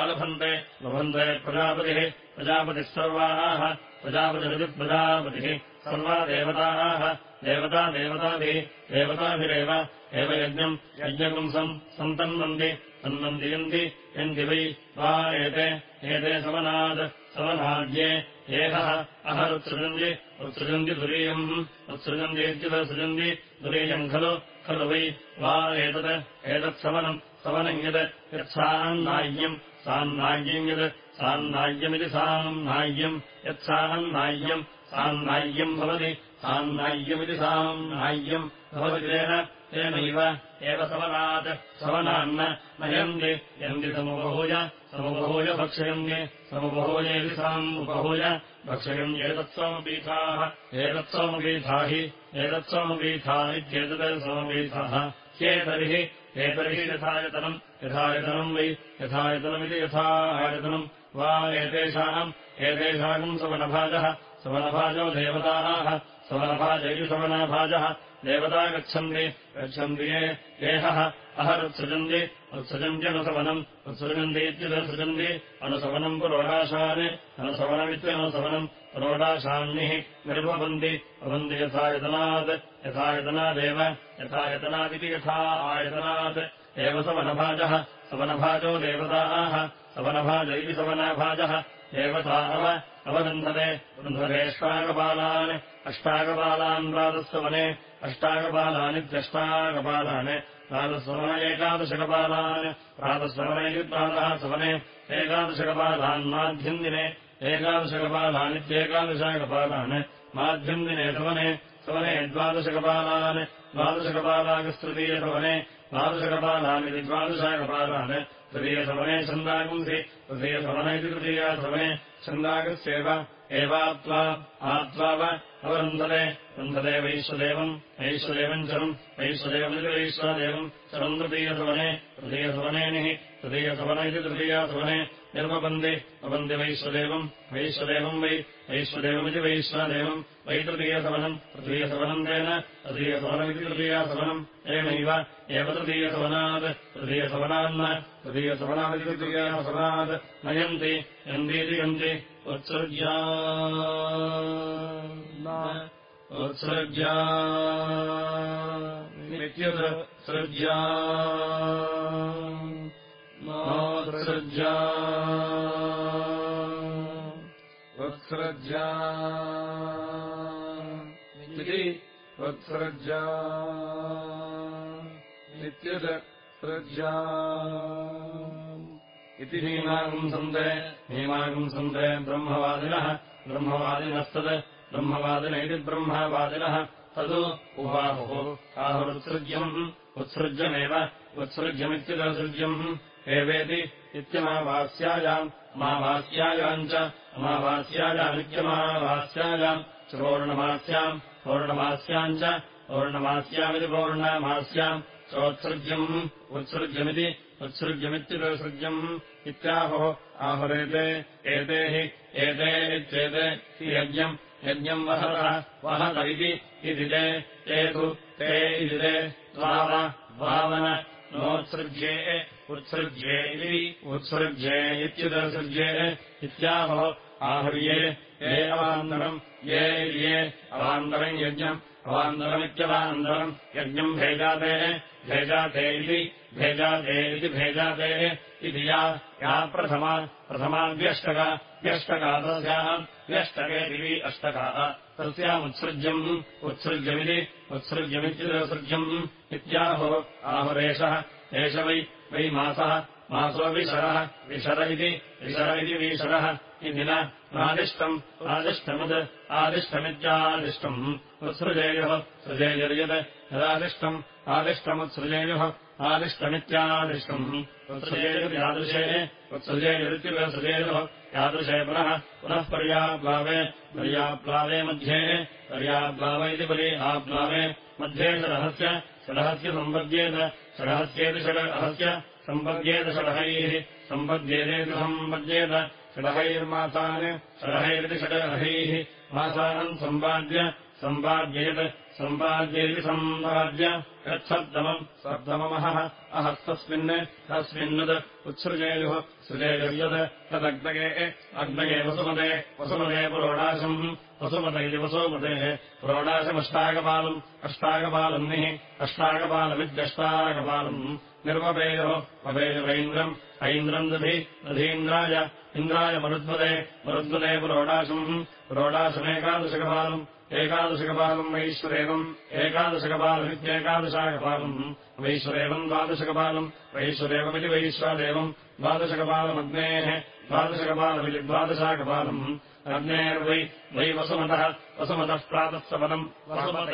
आलभन्ते लभन्ते प्रजापतिः प्रजापतिः सर्वाः प्रजापतिरिति प्रजापतिः सर्वा देवताः देवता देवताभिः देवताभिरेव एव यज्ञम् यज्ञपुंसम् सन्तन्वन्ति सन्वन्तियन्ति यन्ति वै वा एते एते सवनाद् सवनाद्ये एहः अहरुत्सृजन्ति उत्सृजन्ति तुरीयम् उत्सृजन्तीत्युत्सृजन्ति तुरीयम् खलु खलु वै वा एतत् एतत्सवनम् सवनम् यत् यत्सान्नाय्यम् सान्नाय्यम् यत् सान्नाय्यमिति साम्नाय्यम् यत्सान्नाय्यम् सान्नाय्यम् भवति। सान्नाय्यमिति साम्नाय्यम् भवति तेन तेनैव। एव सवनात् सवनान्न नयन्ति। यन्ति समुपभूय समुपभूय भक्षयन्ति। समुपभूयेति सामुपभूय भक्षयन् एतत्सोमपीठाः एतत्सोमपीठा हि एतत्सोमपीठा इत्येतत् सोमपीठाः ह्येतर्हि एतर्हि यथायतनम् यथायतनम् वै यथायतनमिति यथा आयतनम् वा एतेषाम् एतेषाम् सवनभाजः सवनभाजो देवताः सवनभाजैः सवनभाजः देवता गच्छन्ति गच्छन्ति ये देहः अहरुत्सृजन्ति उत्सृजन्त्यनुसवनम् उत्सृजन्तीत्युत्सृजन्ति अनुसवनम् पुरोडाशान् अनुसवनमित्यनुसवनम् पुरोडाशान्निः निर्भवन्ति भवन्ति यथायतनात् यथायतनादेव यथायतनादिति यथा आयतनात्। एव सवनभाजः सवनभाजो देवताः सवनभाज इति सवनभाजः देवता अव अवगन्धते वृन्धतेष्टाकपालान् अष्टाकपालान् प्रातःसवने अष्टाकपालानित्यष्टाकपालान् प्रातःसवन एकादशकपालान् प्रातःसवने प्रातः सवने एकादशकपालान् माध्यम् दिने एकादशकपालानित्येकादशकपालान् माध्यम् दिने सवने सवने द्वादशकपालान् द्वादशकपालाकस्तृतीयसवने द्वादशकपालानिति द्वादशकपालान् तृतीयसवने छन्दागुंसि तृतीयसवन इति तृतीयासवने छन्दागस्येव एवात्वा आत्वा वा अवरुन्धते वृन्धते वैश्वदेवम् वैश्वदेवम् चरम् वैश्वदेवमिति वैश्वदेवम् चरम् तृतीयसवने तृतीयसवनेनिः तृतीयसवन इति तृतीयासवने निर्वपन्ति वपन्ति वैश्वदेवम् वैश्वदेवम् वै वैश्वदेवमिति वैश्वदेवम् वै तृतीयसवनम् तेन तृतीयसवनमिति तृतीयासवनम् तेनैव एव तृतीयसवनात् तृतीयसवनान्न तृतीयसवनादिति तृतीयासवनात् नयन्ति यन्तीति यन्ति उत्सृज्या नित्यत् सृज्या। नोत्सृज्या उत्सृज्या इति उत्सृज्या नित्यत् इति हीमागुंसन्ते हीमागुंसन्ते ब्रह्मवादिनः ब्रह्मवादिनस्तत् ब्रह्मवादिन इति ब्रह्मवादिनः तदु उवाहुः आहुरुत्सृज्यम् उत्सृज्यमेव उत्सृज्यमित्युदसृज्यम् एवेति इत्यमावास्यायाम् अमावास्यायाम् च अमावास्यायामित्यमावास्यायाम् च पौर्णमास्याम् पौर्णमास्याम् च पौर्णमास्यामिति पौर्णमास्याम् चोत्सृज्यम् उत्सृज्यमिति उत्सृज्यमित्युदसृज्यम् इत्याहुः आहुरेते एते हि एते इत्येते हि यज्ञम् यज्ञम् वहतः वहत इति ते तु ते इति ते द्वाव वावन नोत्सृज्ये उत्सृज्ये इति उत्सृज्ये इत्युदसृज्ये इत्याहुः आहुर्ये ये अवान्तरम् ये ये अवान्तरम् यज्ञम् अवान्तरमित्यवान्तरम् यज्ञम् भेजाते भेजाते इति भेजाते इति भेजाते इति या या प्रथमा प्रथमा व्यष्टका व्यष्टका तस्याम् व्यष्टके दिवि अष्टकाः। तस्यामुत्सृज्यम् उत्सृज्यमिति उत्सृज्यमित्युत्सृज्यम् इत्याहो आहुरेषः एष वै वै मासः मासो विशरः विशर इति विशर इति विशरः इति न नादिष्टम् आदिष्टमित् आदिष्टमित्यादिष्टम्। उत्सृजेयुः सृजेयुर्यत् यदादिष्टम् आदिष्टमुत्सृजेयुः आदिष्टमित्यादिष्टम्। उत्सृजेयुर्यादृशे उत्सृजेयुरित्युसृजेयुः यादृशे पुनः पुनः पर्याप्लावे पर्याप्लावे मध्ये पर्याप्लाव इति परि आप्लावे मध्ये षडहस्य षडहस्य सम्पद्येत षडहस्येति षडहस्य सम्पद्येत षडहैः सम्पद्येतेति सम्पद्येत षडहैर्मासान् षडहैरिति षडहैः मासानम् सम्पाद्य सम्पाद्ययत् सम्पाद्यैति सम्पाद्य यत्सप्तमम् सप्तममहः अहस्तस्मिन् तस्मिन्नुद् उत्सृजेयुः सृजेयुर्यत् तदग्नगे अग्नये वसुमते। वसुमते पुरोडाशम्। इति वसुमतेः। पुरोडाशमष्टाकपालम् अष्टाकपालम् निः। अष्टाकपालमित्यष्टाकपालम् निर्वपेयोः वपेयुरैन्द्रम् ऐन्द्रम् दधि। दधीन्द्राय। इन्द्राय मरुद्वदे मरुद्वदे पुरोडाशम्। पुरोडाशमेकादशकपालम् एकादशकपालम् वैश्वरेवम् एकादशकपालमित्येकादशाकपालम्। वैश्वरेवम् द्वादशकपालम् वैश्वरेवमिति वैश्वादेवम् द्वादशकपालमग्नेः द्वादशकपालमिति द्वादशाकपालम्। अग्नेर्वै वै वसुमतः वसुमतः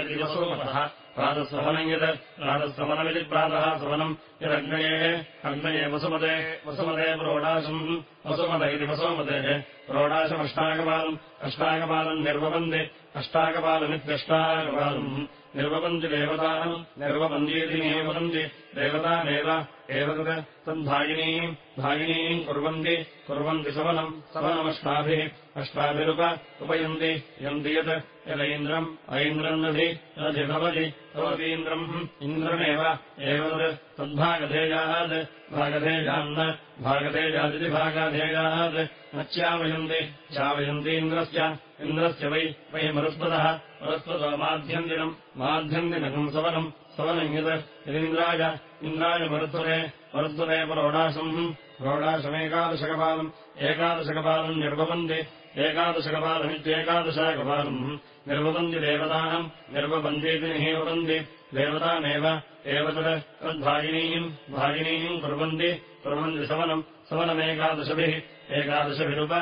इति वसुमतः प्रातःसवनम् यत् प्रातःसवनमिति प्रातः सवनम् यदग्नये अग्नये वसुमते वसुमते प्रोडाशम् वसुमत इति वसुमतेः प्रोडाशमष्टाकपालम् अष्टाकपालम् निर्वपन्ति अष्टाकपालमित्यष्टाकपालम् निर्वपन्ति देवताम् निर्वपन्तीति निवदन्ति देवतामेव एव तत् तद्भागिनीम् भागिनीम् कुर्वन्ति कुर्वन्ति सवनम् सवनमष्टाभिः अष्टाभिरुप उपयन्ति यन्ति यत् यदैन्द्रम् ऐन्द्रम् नदि नदि भवति भवतीन्द्रम् इन्द्रमेव एव तत् तद्भागधेयात् भागधेयान्न भागधेयादिति भागाधेयात् न च्यावयन्ति चावयन्ति इन्द्रस्य इन्द्रस्य वै वै मरुस्पदो माध्यन्दिनम् माध्यन्दिनकम् सवनम् सवनम् यत् यदिन्द्राय इन्द्राय मरुत्वरे मरुत्वरे प्रोडाशम् प्रोडाशमेकादशकपालम् एकादशकपालम् निर्वपन्ति एकादशकपालमित्येकादशाकपालम् निर्वपन्ति देवताम् निर्वपन्तीति निवपन्ति देवतामेव एव तत् तद्भागिनीम्। भागिनीम् कुर्वन्ति कुर्वन्ति सवनम् सवनमेकादशभिः एकादशभिरुप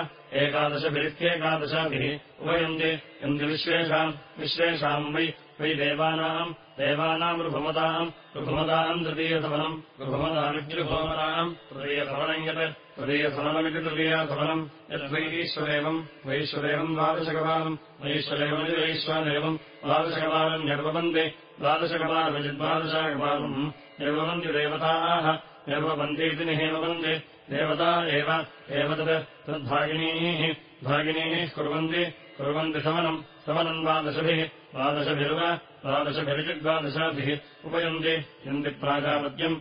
एकादशभिरित्येकादशाभिः उपयन्ति यन्ति विश्वेषाम् विश्वेषाम् वै वै देवानाम् देवानाम् ऋभुमताम् ऋभुमताम् तृतीयसवनम् ऋभुमतामित्युभुमताम् तृतीयसवनम् यत् तृतीयसवनमिति तृतीयासवनम् यद्वैश्वरेवम् वैश्वरेवम् द्वादशकपालम् वैश्वरेवमिति वैश्वादेवम् द्वादशकपालम् निर्वपन्ति द्वादशकपालमिति द्वादशाकपालम् निर्वपन्ति देवताः निर्वपन्तीति निहेवपन्ति देवता एव तत् तद्भागिनीः भागिनीः कुर्वन्ति कुर्वन्ति सवनम् सवनम् द्वादशभिः द्वादशभिर्व द्वादशभिरिति द्वादशाभिः उपयन्ति यन्ति प्राजापत्यम्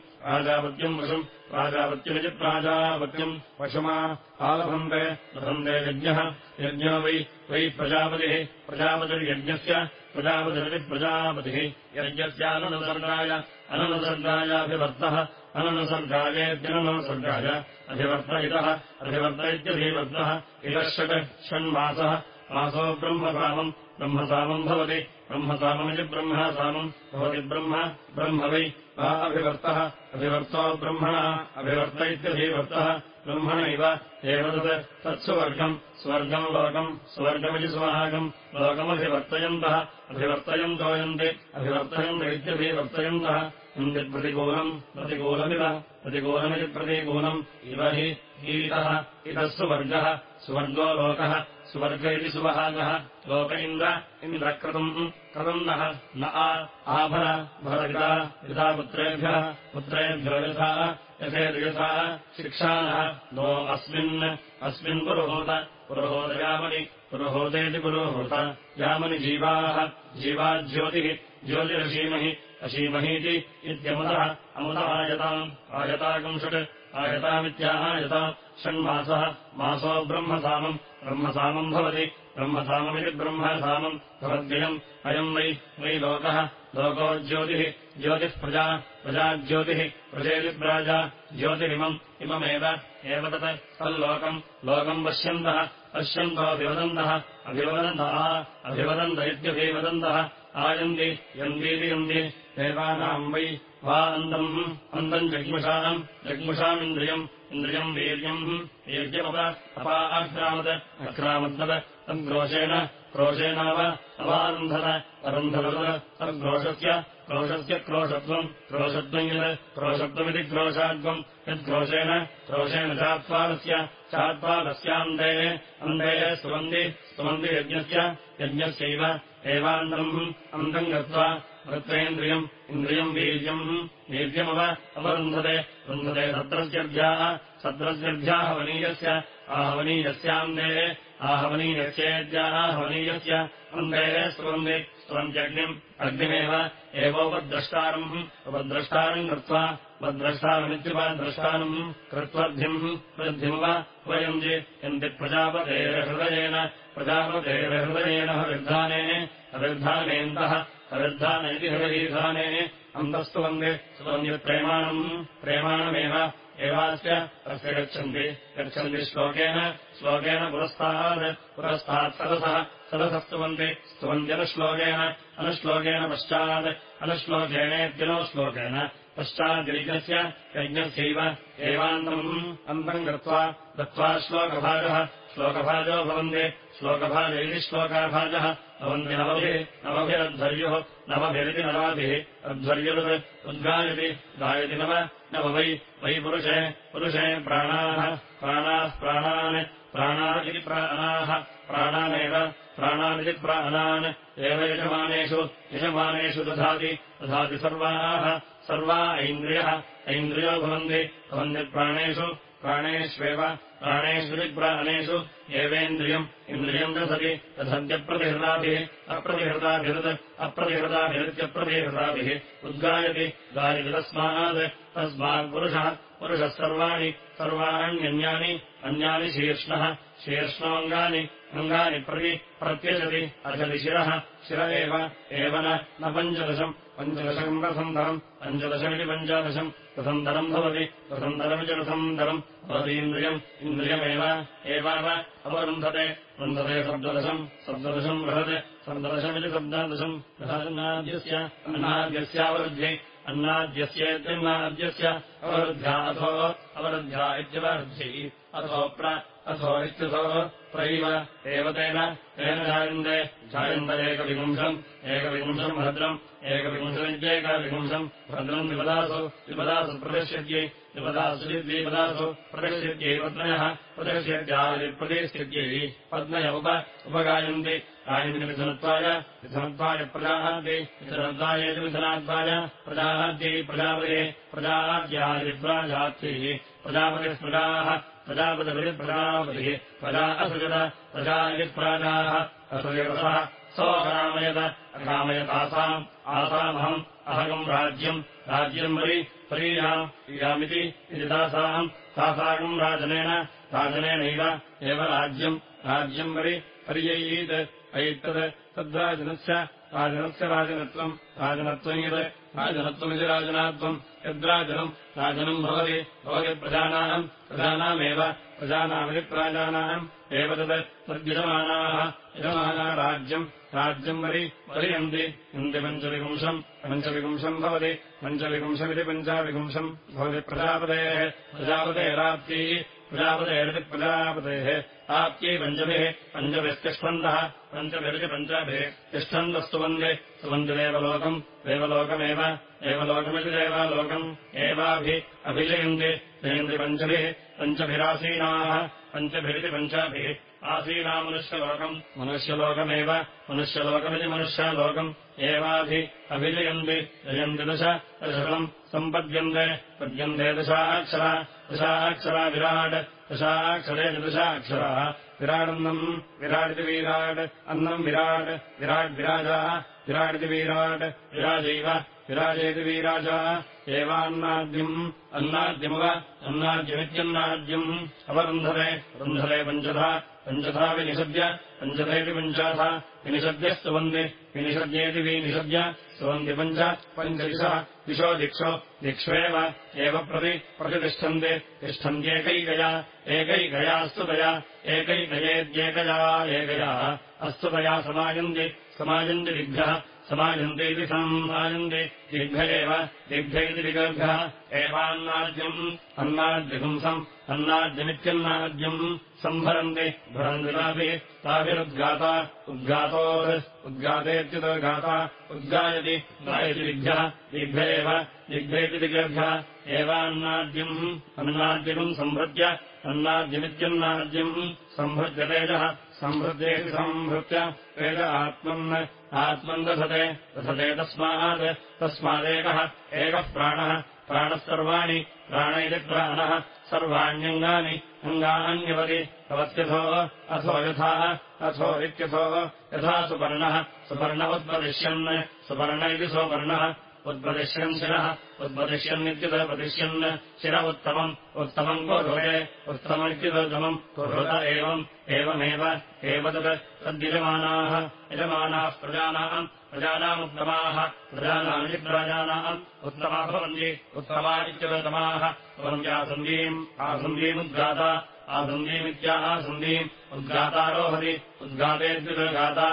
वशम् प्राजापत्यमिति प्राजापत्यम् वशमा आलभन्ते लभन्ते यज्ञः यज्ञो वै वै प्रजापतिः प्रजापतिर्यज्ञस्य प्रजापतिरिति प्रजापतिः यज्ञस्याननुसर्गाय अननुसर्गायाभिवर्तः अननुसर्गायेत्यननुसर्गाय अधिवर्त इतः अधिवर्त इत्यधिवर्तः इतः षट् षण्मासः मासो ब्रह्मसामम् ब्रह्मसामम् भवति। ब्रह्मसाममिति ब्रह्मसामम् भवति ब्रह्म ब्रह्म वै। वा अभिवर्तः अभिवर्तो ब्रह्मणः अभिवर्त इत्यधिवर्तः ब्रह्मणैव एव तत् तत्स्वर्गम् स्वर्गम् लोकम् स्वर्गमिति सुहागम् लोकमभिवर्तयन्तः अभिवर्तयन्तोयन्ति अभिवर्तयन्त इत्यभिवर्तयन्तः। यन्ति प्रतिकूलम् प्रतिकूलमिव प्रतिकूलमिति प्रतिकूलम्। इव हि हीतः इतः सुवर्गः सुवर्गो लोकः सुवर्ग इति सुवहागः लोक इन्द्र इन्द्रक्रतुम् क्रतुम् नः न आभर भरपिता यथा पुत्रेभ्यः पुत्रेभ्यो यथा यथेर्यथा शिक्षानः नो अस्मिन् अस्मिन् पुरुहूत पुरुहोदयामनि पुरुहोतेति पुरोहूत यामनि जीवाः जीवाज्योतिः ज्योतिरशीमहि अशीमहीति इत्यमुतः अमुतः आयताम् आयताकम् षट् आयतामित्याहायता षण्मासः मासो ब्रह्मसामम् ब्रह्मसामम् भवति। ब्रह्मसाममिति ब्रह्मसामम् भवद्भयम्। अयम् वै वै लोकः। लोको ज्योतिः ज्योतिः प्रजा। प्रजाज्योतिः प्रजेति प्राजा ज्योतिरिमम् इममेव। एव तत् तल्लोकम्। लोकम् पश्यन्तः। पश्यन्तोऽभिवदन्तः अभिवदन्तः अभिवदन्त इत्यभिवदन्तः आयन्ति यन्तीति यन्ति। देवानाम् वै। वा अन्तम्। अन्तम् जग्मुषाम्। जग्मुषामिन्द्रियम् इन्द्रियम् वीर्यम् वीर्यमव अपा आक्रामत् अक्रामद्वत् तद्घोषेण क्रोशेणाव अवारुन्धत अरुन्धवत् तद्घोषस्य क्रोशस्य क्रोशत्वम् क्रोशत्वम् यत् क्रोशत्वमिति क्रोशाद्वम् यद्घोषेण क्रोशेण चात्पादस्य चात्पादस्यान्ते अन्ते स्तुवन्ति स्तुवन्ति यज्ञस्य यज्ञस्यैव एवान्तम् अन्तम् गत्वा वृत्तेन्द्रियम् इन्द्रियम् वीर्यम् वीर्यमव अवरुन्धते रुन्धते सत्रस्यर्भ्याः सत्रस्यर्भ्याः हवनीयस्य आहवनीयस्यान्दे आहवनीयस्येद्याः हवनीयस्य वन्दे स्रवन्दे स्तवन्त्यग्निम् अग्निमेव एवोपद्रष्टारम् उपद्रष्टारम् कृत्वा उपद्रष्टारमित्युपद्रष्टारम् कृत्वर्धिम् वृद्धिमुव वयञ्जि यन्ति प्रजापतेरहृदयेन प्रजापतेरहृदयेन हविर्धाने हविर्धानेऽन्तः हविर्धान इति हृदयीधाने अन्तस्तु वन्दे सुवन्द्यप्रेमाणम् प्रेमाणमेव एवास्य अस्य गच्छन्ति गच्छन्ति श्लोकेन श्लोकेन पुरस्तात् पुरस्तात् सदसः सदसस्तुवन्ति स्तुवन्त्यनुश्लोकेन अनुश्लोकेन पश्चात् अनुश्लोकेनेत्यनो श्लोकेन पश्चाद्यज्ञस्य यज्ञस्यैव एवान्तम् अन्तम् गत्वा दत्त्वा श्लोकभागः श्लोकभाजो भवन्ति श्लोकभाज श्लोकाभाजः भवन्ति नवभिः नवभिरध्वर्युः नवभिरिति नवाभिः। अध्वर्युरुत् उद्गायति गायति नव नव वै वै पुरुषे पुरुषे प्राणाः प्राणाः प्राणान् प्राणादिति प्राणाः प्राणानेव प्राणानिति प्राणान्। एव यजमानेषु यजमानेषु दधाति दधाति सर्वाः सर्वा ऐन्द्रियः ऐन्द्रियो भवन्ति। भवन्तिप्राणेषु प्राणेष्वेव प्राणेष्विप्राणेषु एवेन्द्रियम् इन्द्रियम् दधति दधन्त्यप्रतिहृताभिः अप्रतिहृताभिरुत् अप्रतिहृताभिरुत्यप्रतिहृताभिः। उद्गायति गायति तस्मात् तस्मात्पुरुषः पुरुषः सर्वाणि सर्वाण्यन्यानि अन्यानि शीर्ष्णः शीर्ष्णोऽङ्गानि अङ्गानि प्रति प्रत्यजति अर्हति शिरः शिर एव न पञ्चदशम् पञ्चदशकम् रथन्तरम् पञ्चदशमिति पञ्चादशम् रथन्तरम् भवति रथन्तरमिति रथन्तरम् भवतीन्द्रियम् इन्द्रियमेव एवाव अवरुन्धते रुन्धते सप्तदशम् सप्तदशम् बृहत् सप्तदशमिति सप्तादशम् रथन्नाद्यस्य अन्नाद्यस्यावरुध्ये अन्नाद्यस्येत्यन्नाद्यस्य अवरुद्ध्या अथो अवरुद्ध्या इत्यवरुद्ध्यै अथो प्र अथो इत्यथो प्रैव एव तेन तेन जायन्ते जायन्त एकविपुंशम् एकविपुंशम् भद्रम् एकविपुंशमित्येकविपुंशम् भद्रम् विपदासु विपदासु प्रदर्श्यत्यै विपदासु द्विपदासु प्रदर्श्यत्यै पत्नयः प्रदर्श्यत्यादिप्रतिष्ठित्यै पत्नय उप उपगायन्ति मिथुनत्वाय प्रजाहाद्यै मिथुनत्वायेति मिथुनात्वाय प्रजाहाद्यै प्रजापते प्रजाद्यादिप्राजात्यैः प्रजापतिस्प्रजाः प्रजापतिप्रजापतिः प्रजा असृजत प्रजा इति प्राजाः असृजतः सोऽरामयत अरामयतासाम् आसामहम् अहगम् राज्यम् राज्यम् वरि परीयाम् इयामिति इति तासाम् तासाकम् राजनेन राजनेनैव एव राज्यम् राज्यम् वरि पर्ययीत् ऐतत् तद्राजनस्य राजनस्य राजनत्वम् राजनत्वम् यत् राजनत्वमिति राजनात्वम् यद्राजनम् राजनम् भवति भवति प्रजानाम् प्रजानामेव प्रजानामिति प्राजानाम् एव तत् तद्यजमानाः यजमाना राज्यम् राज्यम् वरि वरियन्ति। यन्ति पञ्चविपुंशम् पञ्चविपुंशम् भवति पञ्चविपुंशमिति पञ्चाविपुंशम् भवति प्रजापतेः प्रजापतेराप्ती प्रजापतेरिति प्रजापतेः आप्त्यै पञ्चभिः पञ्चभिस्तिष्ठन्तः पञ्चभिरिति पञ्चाभिः तिष्ठन्तस्तुवन्दे स्तुवन्ति देवलोकम् देवलोकमेव देवलोकमिति देवालोकम्। एवाभि अभिजयन्ति जयन्ति पञ्चभिः पञ्चभिरासीनाः पञ्चभिरिति पञ्चाभिः। आसीना मनुष्यलोकम् मनुष्यलोकमेव मनुष्यलोकमिति मनुष्यलोकम्। एवाभि अभिजयन्ति जयन्ति दश दशकम् सम्पद्यन्ते पद्यन्ते दशाक्षरा दशाक्षरा विराट् दशाक्षरे। दशाक्षराः विराडन्नम् विराडिति वीराट् अन्नम् विराट् विराट् विराजाः विराडिति वीराट् विराजैव विराजेति वीराजाः। एवान्नाद्यम् अन्नाद्यमुव अन्नाद्यमित्यन्नाद्यम् अवरुन्धते रुन्धते पञ्चधा पञ्चधा विनिषद्य पञ्चधेति पञ्चाथा विनिषद्यस्तुवन्ति विनिषद्येति विनिषद्य स्तुवन्ति पञ्च पञ्चदिशः दिशो दिक्षो दिक्ष्वेव एव प्रति प्रतितिष्ठन्ते तिष्ठन्त्येकैकया एकैकया स्तुतया एकैकयेद्येकया एकया अस्तुतया समायन्ति समायन्ति दिग्भ्यः समाजन्ते इति सम्मायन्ते दिग्भ्य एव दिग्भ्य इति दिगर्भ्यः एवान्नाद्यम् अन्नाद्यपुंसम् अन्नाद्यमित्यन्नाद्यम् सम्भरन्ति भरन्ति ताभिः ताभिरुद्गाता उद्गातोत् उद्गातेत्युदगाता उद्गायति गायति दिग्भ्यः दिग्भ्य एव दिग्भ्य एवान्नाद्यम् अन्नाद्यम् सम्भृत्य अन्नाद्यमित्यन्नाद्यम् सम्भृत्य तेजः सम्भृत्येति सम्भृत्य तेज आत्मन् आत्मन् दधते दधते तस्मात् तस्मादेकः एकः प्राणः प्राणः सर्वाणि प्राण इति प्राणः सर्वाण्यङ्गानि अङ्गान्यवति भवत्यथो अथो यथा अथो इत्यथो यथा सुपर्णः उद्पदिश्यन् सुपर्ण इति सोपर्णः उद्पदिश्यन् शिरः उद्पदिश्यन्नित्युपदिश्यन् शिर उत्तमम् उत्तमम् कुरुते उत्तममित्युत्तमम् कुरुत एवम् एवमेव एव तत् तद्यजमानाः यजमानाः प्रजानाम् प्रजानामुत्तमाः प्रजानामिति प्रजानाम् उत्तमा भवन्ति उत्तमा इत्युत्तमाः भवन्त्यासन्दीम् आसन्दीमुद्गाता आसन्दीमित्या आसन्दीम् उद्गातारोहति उद्गातेद्युगाता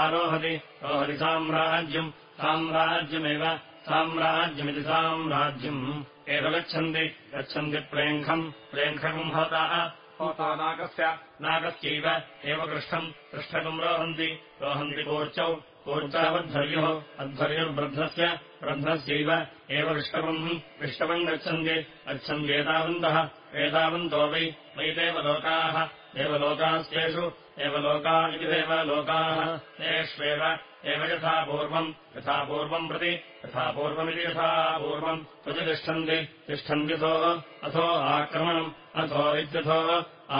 आरोहति रोहति साम्राज्यम् साम्राज्यमेव साम्राज्यमिति साम्राज्यम् एव गच्छन्ति गच्छन्ति प्रेङ्खम् प्रेङ्खकम् होताः। होता नागस्य। नागस्यैव एव पृष्ठम् पृष्ठकम् रोहन्ति। रोहन्ति कोर्चौ कोर्चावद्धर्युः अध्वर्युर्वृद्धस्य वृद्धस्यैव एव विष्टवम् विष्टवम् गच्छन्ति गच्छन्त्येतावन्तः एतावन्तो वै वै देवलोकाः। देवलोकास्तेषु देवलोका इति देवलोकाः। तेष्वेव एव यथा पूर्वम् यथा पूर्वम् प्रति यथा पूर्वमिति यथा पूर्वम् प्रतितिष्ठन्ति तिष्ठन्त्यथो अथो आक्रमणम् अथो इत्यथो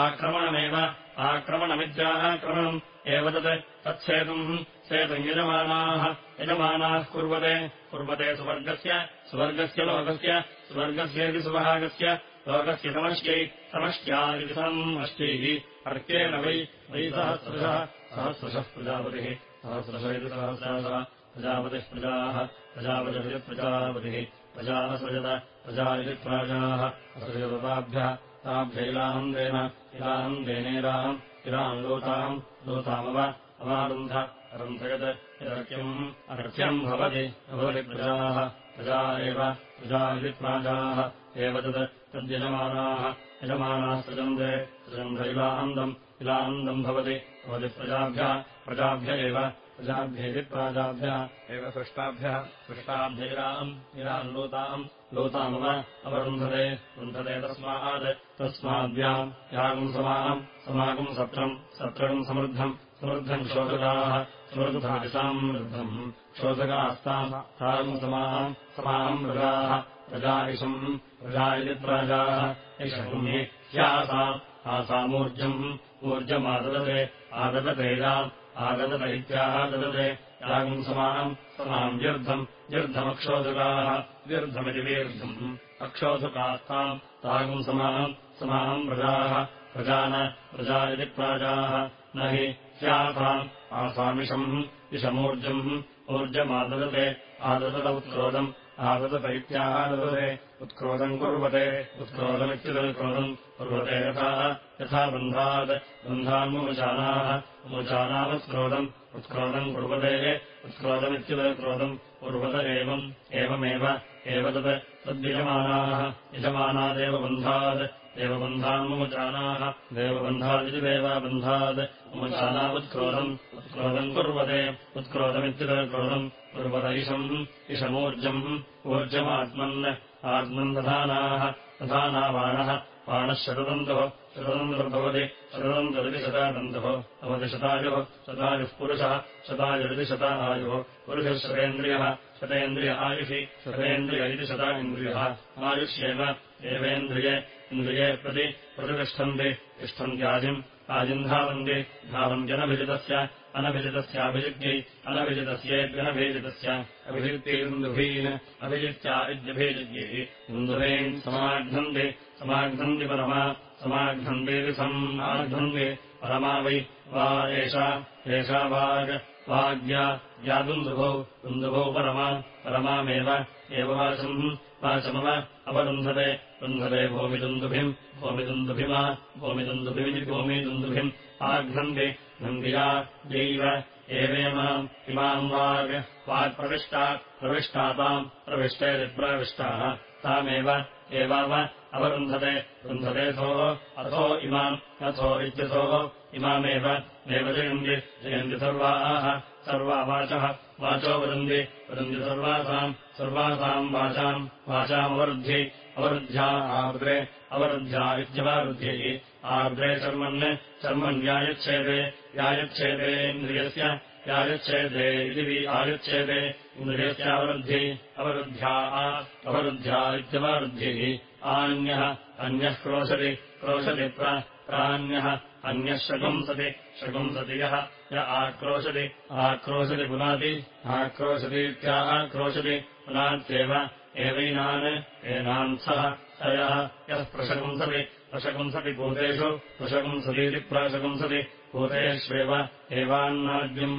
आक्रमणमेव आक्रमणमित्याक्रमणम्। एव तत् तत्सेतुम् सेतुम् यजमानाः यजमानाः कुर्वते। कुर्वते सुवर्गस्य सुवर्गस्य लोकस्य स्वर्गस्येति सुभागस्य लोकस्य समष्ट्यै समष्ट्यादिति समष्ट्यैः अर्केण वै वै सहस्रशः सहस्रशः प्रजापतिः सहस्रश इति सहस्रासः प्रजापतिः प्रजाः प्रजापतिप्रजापतिः प्रजाः सृजत प्रजा इति प्राजाः असृजताभ्यः ताभ्यैलाहन्देन इलाहन्देनेराहम् इलाम् लोताम् लोतामव अवारुन्ध अरन्धयत् यदर्क्यम् अर्घ्यम् भवति भवति प्रजाः एव प्रजा इति प्राजाः एव तत् तद्यजमानाः यजमानाः सृजन्ते सृजन्त इलाहन्दम् इलाहन्दम् भवति भवति प्रजाभ्यः प्रजाभ्य एव प्रजाभ्येति प्राजाभ्यः एव सृष्टाभ्यः सृष्टाभ्यैराम् इराम् लोताम्। लोतामव अवरुन्धते रुन्धते तस्मात् तस्माद्भ्याम् यागम् समाम् समागम् सत्रम् सत्रम् समृद्धम् समृद्धम् शोधकाः समृद्धमृद्धम् शोधकास्ताम् ताम् समाम् समाम् मृगाः प्रजायिषम् प्रजा इति प्राजाः ह्यासाम् आसामूर्जम् ऊर्जमाददते आददतेजाम् आगदत इत्याददते यागम् समाम् व्यर्थम् व्यर्थमक्षोधकाः व्यर्थमिति वीर्धम् अक्षोधकास्ताम् तागम् समाम् समाम् प्रजाः। प्रजान प्रजा इति प्राजाः। न हि ह्यासाम् आसामिषम् इषमूर्जम् ऊर्जमाददते आददत उत्क्रोधम् आददत इत्याददते उत्क्रोधम् कुर्वते उत्क्रोधमित्युत्क्रोधम् कुर्वते यथा यथा बन्धात् बन्धान्मुचानाः मुचानामुत्क्रोधम् उत्क्रोधम् कुर्वते उत्क्रोधमित्युत्क्रोधम् कुर्वत एवम् एवमेव एव तत् तद्यजमानाः यजमानादेव बन्धात् देवबन्धान्मुचानाः देवबन्धादिति देवबन्धात् मुचानावुत्क्रोधम् उत्क्रोधम् कुर्वते उत्क्रोधमित्युत्क्रोधम् कुर्वत इषम् इषमूर्जम् ऊर्जमात्मन् आत्मन् दधानाः दधाना बाणः बाणः शतदन्तः शतदन्तर्भवति शतदन्तरिति शतादन्तः भवति शतायुः शतायुः पुरुषः शतायुरिति शता आयुः पुरुषः शतेन्द्रियः शतेन्द्रिय आयुषि शतेन्द्रिय इति शता इन्द्रियः आयुष्येव एवेन्द्रिये इन्द्रिये प्रति प्रतितिष्ठन्ति तिष्ठन्त्यादिम् आदिम् धावन्ति धावन्त्यनभिजितस्य अनभिजितस्याभिजित्यै अनभिजितस्येत्यनभिजितस्य अभिजित्यैन्दुभीन् अभिजित्या इत्यभिजित्यै इन्दुभीन् समाघ्नन्ति समाघ्नन्ति परमा समाघ्नन्तीति समाघ्नन्ति परमा वै वा एषा एषा वाग् वाग्या या दुन्दुभौ दुन्दुभौ परमा परमामेव एव वाचम् वाचमव अवरुन्धते रुन्धते भूमिदुन्दुभिम् भूमिदुन्दुभिमा भूमिदुन्दुभिमिति भूमिदुन्दुभिम् आघ्नन्ति नन्दिया यैव एवेमाम् इमाम् वाक्प्रविष्टा प्रविष्टा ताम् प्रविष्टेरिप्रविष्टाः तामेव एवाव अवरुन्धते रुन्धतेथोः अथो इमाम् अथो इत्यथोः इमामेव देव जयन्ति सर्वाः सर्वा वाचः वाचो वदन्ति वदन्ति सर्वासाम् सर्वासाम् वाचाम् वाचामवरुद्धि अवरुद्ध्या आर्द्रे अवरुद्ध्या इत्यवरुद्धिः आर्द्रे शर्मन् शर्मन्यायच्छेदे यायच्छेदेन्द्रियस्य यायच्छेदे इति आयुच्छेदे इन्द्रियस्यावरुद्धि अवरुद्ध्या अवरुद्ध्या इत्यवरुद्धिः आन्यः अन्यः क्रोशति क्रोशति प्रान्यः अन्यः शकुंसति शकुंसति यः य आक्रोशति आक्रोशति पुनाति आक्रोशतीत्या आक्रोशति पुनात्येव एवैनान् एनान्सः स यः यः प्रशकुंसति प्रशकुंसति भूतेषु प्रशकुंसतीति प्राशकुंसति भूतेष्वेव एवान्नाद्यम्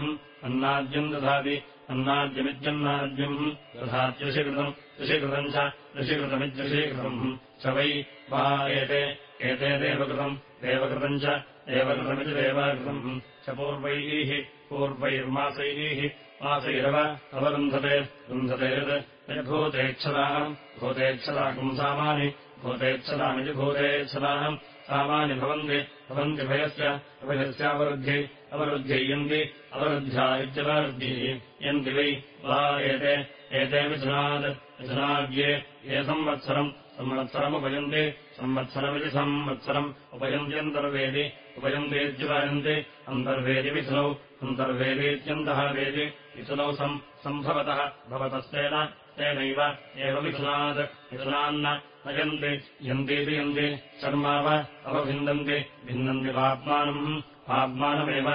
अन्नाद्यम् दधाति अन्नाद्यमित्यन्नाद्यम् दधात्युषिकृतम् ऋषिकृतम् च ऋषिकृतमिद्युषीकृतम् च वै वा एते एते देवकृतम् देवकृतम् च देवकृतमिति देवाकृतम् च पूर्वैः पूर्वैर्मासैः मासैरव अवरुन्धते रुन्धते यत् यद्भूतेच्छदाम् भूतेच्छदा पुंसामानि भूतेच्छदामिति भूतेच्छदाम् सामानि भवन्ति भवन्ति भयस्य अभयस्यावरुद्धि अवरुद्ध्ययन्ति अवरुद्ध्या इत्यवरुद्धिः। यन्ति वै वा एते एते मिथुनात् मिथुनाद्ये ये संवत्सरम् संवत्सरमुपयन्ति संवत्सरमिति संवत्सरम् उपयन्त्यन्तर्वेदि उपयन्तेत्युपयन्ति अन्तर्वेदि मिथुनौ अन्तर्वेदीत्यन्तः वेदि मिथुनौ सम् सम्भवतः भवतस्तेन तेनैव एव मिथुनात् मिथुनान्न नयन्ति यन्तीति यन्ति शर्माव अवभिन्दन्ति भिन्दन्ति पाप्मानम् पाप्मानमेव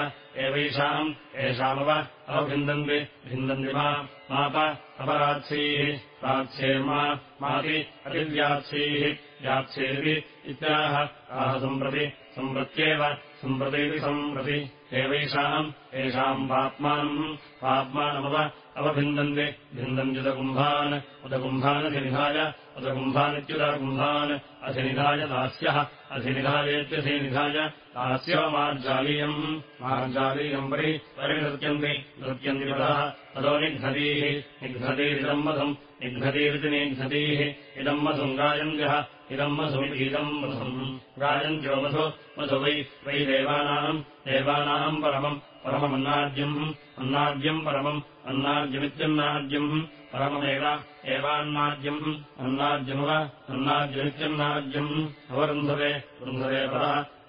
एवैषाम् येषामव अवभिन्दन्ति भिन्दन्ति मा माप प्रात्स्येर्मा माति अतिव्यात्सीः व्यात्सेरिति इत्याह। आह सम्प्रति सम्प्रत्येव सम्प्रतीति सम्प्रति एवैषाम् येषाम् पाप्मानम् पाप्मानमव अवभिन्दन्ति। भिन्दन्त्युदकुम्भान् उदकुम्भानधिनिधाय उदकुम्भानित्युदकुम्भान् अधिनिधाय दास्यः अधिनिधायेत्यधिनिधाय दास्यो मार्जालीयम्। मार्जालीयम् परि परिनृत्यन्ति नृत्यन्ति पदः। ततो निघ्नतीः निघ्नतीरिदम् मधुम् निघ्नतीरिति निघ्नतीः इदम् मधुम् गायन्त्यः इदम् मधुमिदम् मधुम् गायन्त्यो मधु मधु वै वै देवानाम् देवानाम् परमम् परममन्नाद्यम् अन्नाद्यम् परमम् अन्नाद्यमित्यन्नाद्यम् परममेव एवान्नाद्यम् अन्नाद्यमुव अन्नाद्यमित्यन्नाद्यम् अवरुन्धवे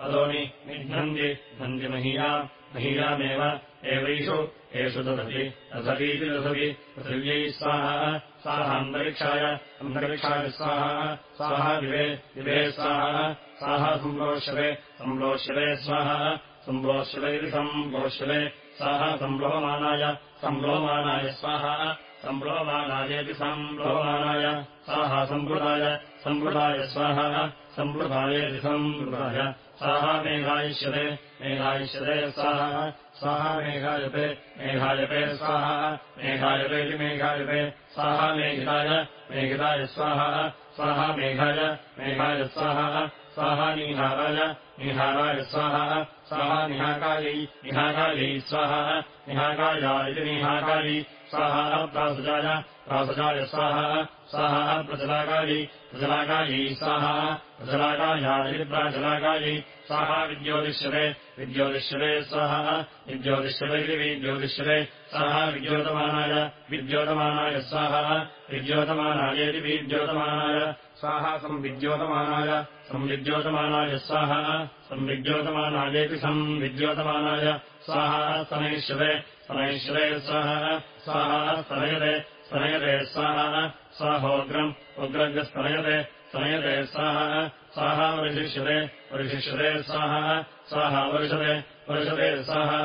अदोनि निघ्नन्ति घन्ति महीया महीयामेव एवैषु एषु दधति दधतीति दधति पृथिव्यै स्वाहा साहान्तरिक्षाय अन्तरिक्षाय स्वाहा स्वाहा दिवे दिवे स्वाहा साहा सम्प्रोष्यते सम्प्रोष्यते स्वाहा सम्प्रोष्यते इति सम्प्रोष्यते साहा सम्प्लोमानाय सम्प्लोमानाय स्वाहा सम्प्लोमानायेति सम्प्लोमानाय साहा सम्पृताय सम्पृताय स्वाहा सम्पृतायेति सम्पृताय साहा मेघायिष्यते मेघायिष्यते स्वाहा स्वाहा मेघायते मेघायते स्वाहा मेघायतेति मेघायते स्वाहा मेघिताय मेघिताय स्वाहा स्वाहा मेघाय मेघाय स्वाहा स्वाहा निहाराय निहाराय स्वाहा स्वाहा निहाकायै निहाकायै स्वाहा निहाकाया इति निहाकायै स्वाहा प्रासुजाय प्रासुजाय स्वाहा स्वाहा प्रचलाकायै प्रचलाकायै स्वाहा प्रचलाकायादिति प्राचलाकायै विद्योतिष्यते स्वाहा विद्योतिष्यते इति विद्योतिष्यते स्वाहा विद्योतमानाय विद्योतमानाय स्वाहा विद्योतमानायेति विद्योतमानाय स्वाहा संविद्योतमानाय संविद्योतमानाय स्वाहा संविद्योतमानायेति संविद्योतमानाय स्वाहा स्तनयिष्यते स्तनयिष्यते स्वाहा स्वाहा स्तनयते स्तनयते स्वाहा स्वाहोग्रम् उग्रग्रस्तनयते स्तनयते स्वाहा स्वाहा वरिशिष्यते वरिशिष्यते स्वाहा स्वाहा वर्षते वर्षते स्वाहा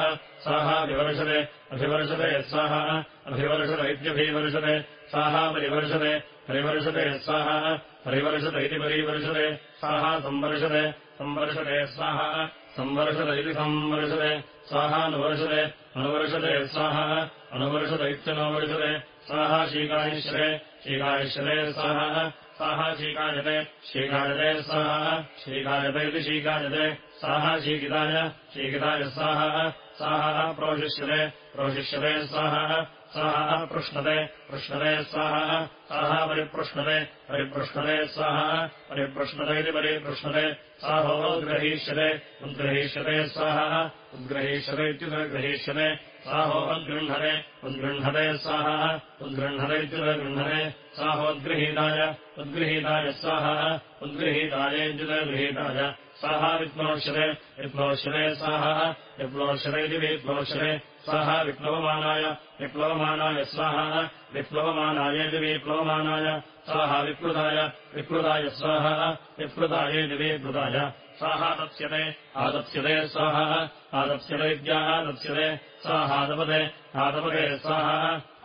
स्वाहा विवर्षते अभिवर्षते स्वाहा अभिवर्षत इत्यभिवर्षते स्वाहा परिवर्षते परिवर्षते स्वाहा परिवर्षत इति परिवर्षते स्वाहा संवर्षते संवर्षते स्वाहा संवर्षत इति संवर्षते स्वाहानुवर्षते अनुवर्षते स्वाहा अनुवर्षत इत्यनुवर्षते स्वाहा शीकायिष्यते शीकायिष्यते स्वाहा साहा शीकायते शीकायते स्वाहा शीकायते इति शीकायते साहा शीकिताय शीकिताय स्वाहा साहा प्रोशिष्यते प्रोशिष्यते स्वाहा स्वाहा पृष्णते पृष्णते स्वाहा स्वाहा परिपृष्णते परिपृष्णते स्वाहा परिपृष्णते इति परिपृष्णते साहोद्ग्रहीष्यते उद्ग्रहीष्यते स्वाहा उद्ग्रहीष्यते इत्युद्ग्रहीष्यते साहोद्गृह्णते उद्गृह्णते स्वाहा उद्गृह्णते इत्युद्गृह्णते साहोद्गृहीताय उद्गृहीताय स्वाहा साहा विप्लोष्यते विप्लोष्यते स्वाहा विप्लोष्यते इति विप्लोष्यते स्वाहा विप्लवमानाय विप्लवमानाय स्वाहा विप्लवमानाय इति विप्लवमानाय। स्वाहा विप्लुताय विप्लुताय स्वाहा विप्लुताय इति विप्लुताय स्वाहा दत्स्यते आदत्स्यते स्वाहा आदत्स्यते इत्यादत्स्यते स्वाहादपदे आदपदे स्वाहा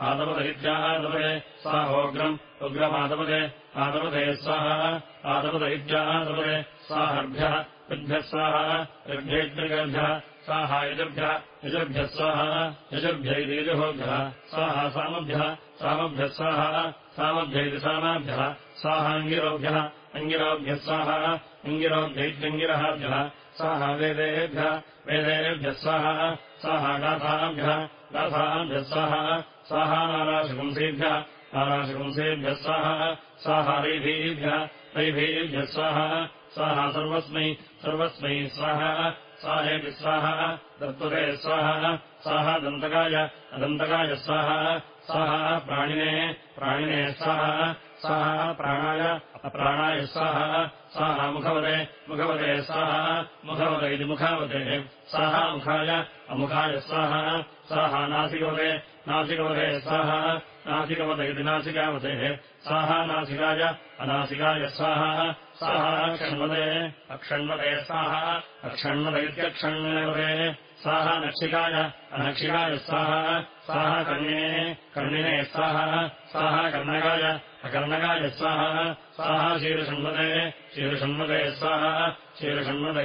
आदपद इत्यादपदे स्वाहोग्रम् उग्रमादपदे आदपदे स्वाहा आदपद इत्यादपदे स्वाहर्भ्यः ऋभ्यः स्वाहा ऋभ्येभ्यः स्वाहा यजुर्भ्यः यजुर्भ्यः स्वाहा यजुर्भ्य इति यजुहोभ्यः स्वाहा सामभ्यः सामभ्यः स्वाहा सामभ्य इति सामाभ्यः स्वाहाङ्गिरोभ्यः अङ्गिरोभ्यः स्वाहा अङ्गिरोभ्य इत्यङ्गिरहाभ्यः स्वाहा वेदेभ्यः। वेदेभ्यः स्वाहा स्वाहा गाथाभ्यः। गाथाभ्यः स्वाहा स्वाहा नाराशपुंसेभ्यः नाराशपुंसेभ्यः स्वाहा स्वाहा रैभीभ्यः रैभीभ्यः स्वाहा स्वाहा सर्वस्मै। सर्वस्मै स्वाहा स्वाहेति स्वाहा दत्तुरे स्वाहा स्वाहा दन्तकाय। अदन्तकाय स्वाहा स्वाहा प्राणिने। प्राणिने स्वाहा प्राणाय अप्राणाय स्वाहा स्वाहा मुखवदे मुखवदे स्वाहा मुखवद इति मुखावते। स्वाहा मुखाय अमुखाय स्वाहा स्वाहा नासिकवदे नासिकवदे स्वाहा नासिकवद इति नासिकावतेः। स्वाहा नासिकाय अनासिकाय स्वाहा स्वाहा अक्षण्वदे अक्षण्वदे स्वाहा अक्षण्वद इत्यक्षण्वदे स्वाहा नक्षिकाय अनक्षिकाय स्वाहा स्वाहा कर्णिने कर्णिने स्वाहा स्वाहा कर्णकाय अकर्णकाय स्वाहा स्वाहा शीर्षण्वदे शीर्षण्वदे स्वाहा शीर्षण्वद